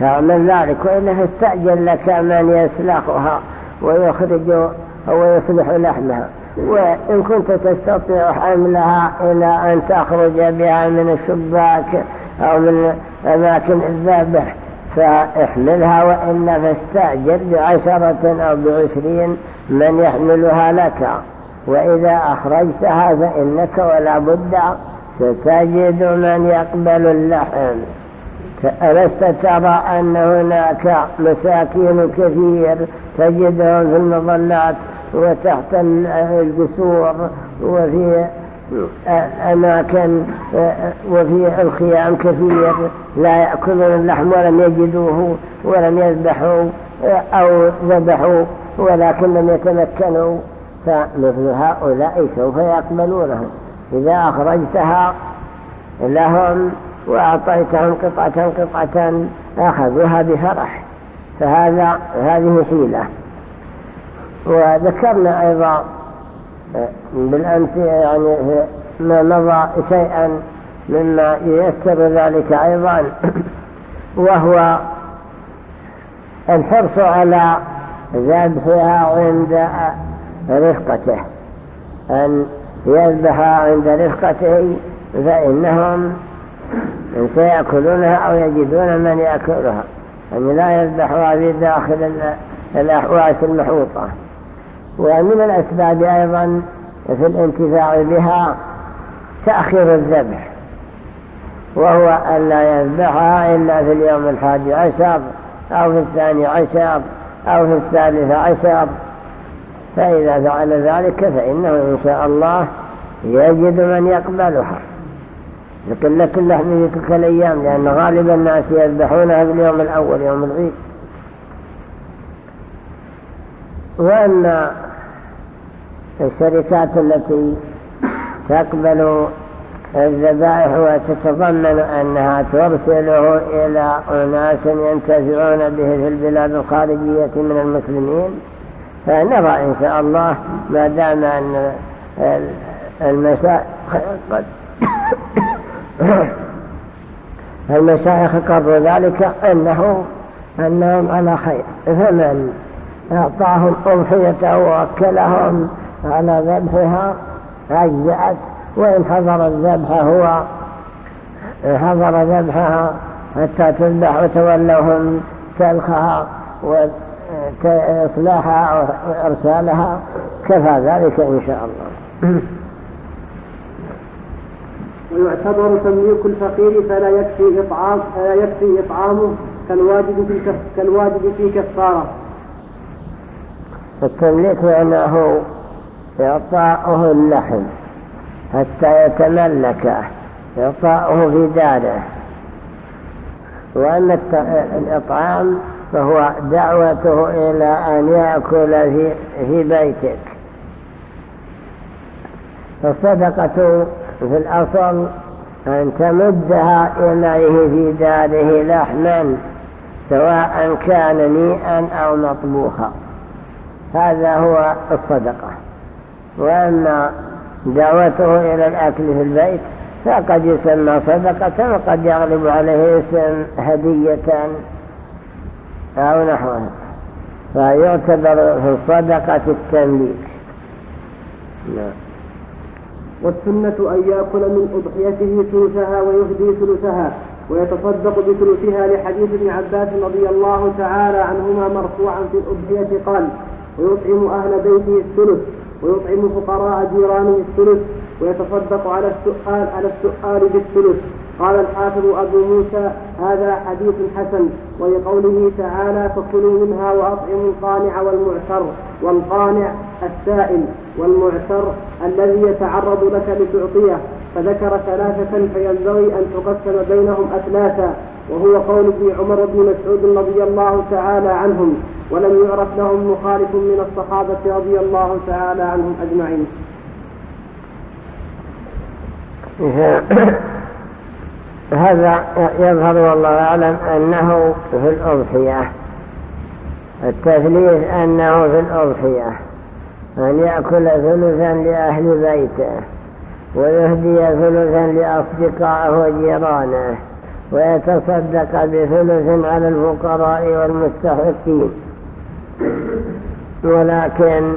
Speaker 1: تعمل ذلك؟ وإلا فاستأجل لك من يسلخها ويخرج ويصلح لحمها. وإن كنت تستطيع حملها إلى أن تخرج بها من الشباك أو من أماكن الذبح فاحملها وإلا فاستأجر بعشرة أو بعشرين من يحملها لك. وإذا أخرجتها فإنك ولا بد ستجد من يقبل اللحم. ألست ترى أن هناك مساكين كثير تجدهم في المظلات وتحت الجسور وفي أماكن وفي الخيام كثير لا يأكلون اللحم ولم يجدوه ولم يذبحوا أو ذبحوا ولكن لم يتمكنوا. فمثل هؤلاء سوف يقبلونه إذا أخرجتها لهم وأعطيتهم قطعة قطعة أخذوها بفرح. فهذا هذه حيلة. وذكرنا أيضا بالأمس يعني ما مضى شيئا مما ييسر ذلك أيضا. وهو الحرص على ذبحها عند رفقته. أن يذبح عند رفقته فإنهم سيأكلونها أو يجدون من يأكلها. أن لا يذبحها في داخل الأحواش المحوطة. ومن الأسباب أيضا في الانتفاع بها تأخير الذبح وهو أن لا يذبحها إلا في اليوم الحادي عشر أو في الثاني عشر أو في الثالث عشر. فإذا فعل ذلك فإنه إن شاء الله يجد من يقبلها. لقلة اللحم في تلك الأيام لأن غالب الناس يذبحونها في اليوم الأول يوم العيد. وأن الشركات التي تقبل الذبائح وتتضمن أنها ترسله إلى أناس ينتفعون به في البلاد الخارجية من المسلمين فنرى إن شاء الله ما دام أن المشايخ قد المشايخ قرروا ذلك أنه أنهم على خير. فمن أعطاهم أضحيته ووكلهم على ذبحها أجزأت وإن حضر الذبح هو حضر ذبحها حتى تذبح وتولوهم سلخها وإصلاحها وإرسالها كفى ذلك إن شاء الله
Speaker 2: ويعتبر تمليك الفقير فلا يكفي إطعام فلا يكفي إطعامه كالواجب في كالواجب في كفارة.
Speaker 1: التمليك معناه إعطاؤه اللحم حتى يتملكه إعطاؤه في داره. وأن الإطعام فهو دعوته إلى أن يأكل في, في بيتك. فالصدقة في الأصل أن تمدها إليه في داره لحما سواء كان نيئا أو مطبوخا. هذا هو الصدقة. وأما دعوته إلى الأكل في البيت فقد يسمى صدقة وقد يغلب عليه اسم هدية أو نحوها. فيعتبر في الصدقة التمليك.
Speaker 2: نعم. والسنة أن يأكل من أضحيته ثلثها ويهدي ثلثها ويتصدق بثلثها لحديث ابن عباس رضي الله تعالى عنهما مرفوعا في الأضحية قال ويطعم أهل بيته الثلث ويطعم فقراء جيرانه الثلث ويتصدق على السؤال على السؤال بالثلث. قال الحافظ أبو موسى هذا حديث حسن ولقوله تعالى فكلوا منها وأطعموا القانع والمعتر والقانع السائل والمعتر الذي يتعرض لك لتعطيه. فذكر ثلاثة فينبغي أن تقسم بينهم أثلاثا وهو قول ابن عمر بن مسعود رضي الله تعالى عنهم ولم يعرف لهم مخالف من الصحابة رضي الله تعالى عنهم أجمعين.
Speaker 1: هذا يظهر والله أعلم أنه في الأضحية. التثليث أنه في الأضحية. أن يأكل ثلثا لأهل بيته. ويهدي ثلثا لأصدقائه وجيرانه ويتصدق بثلث على الفقراء والمستحقين. ولكن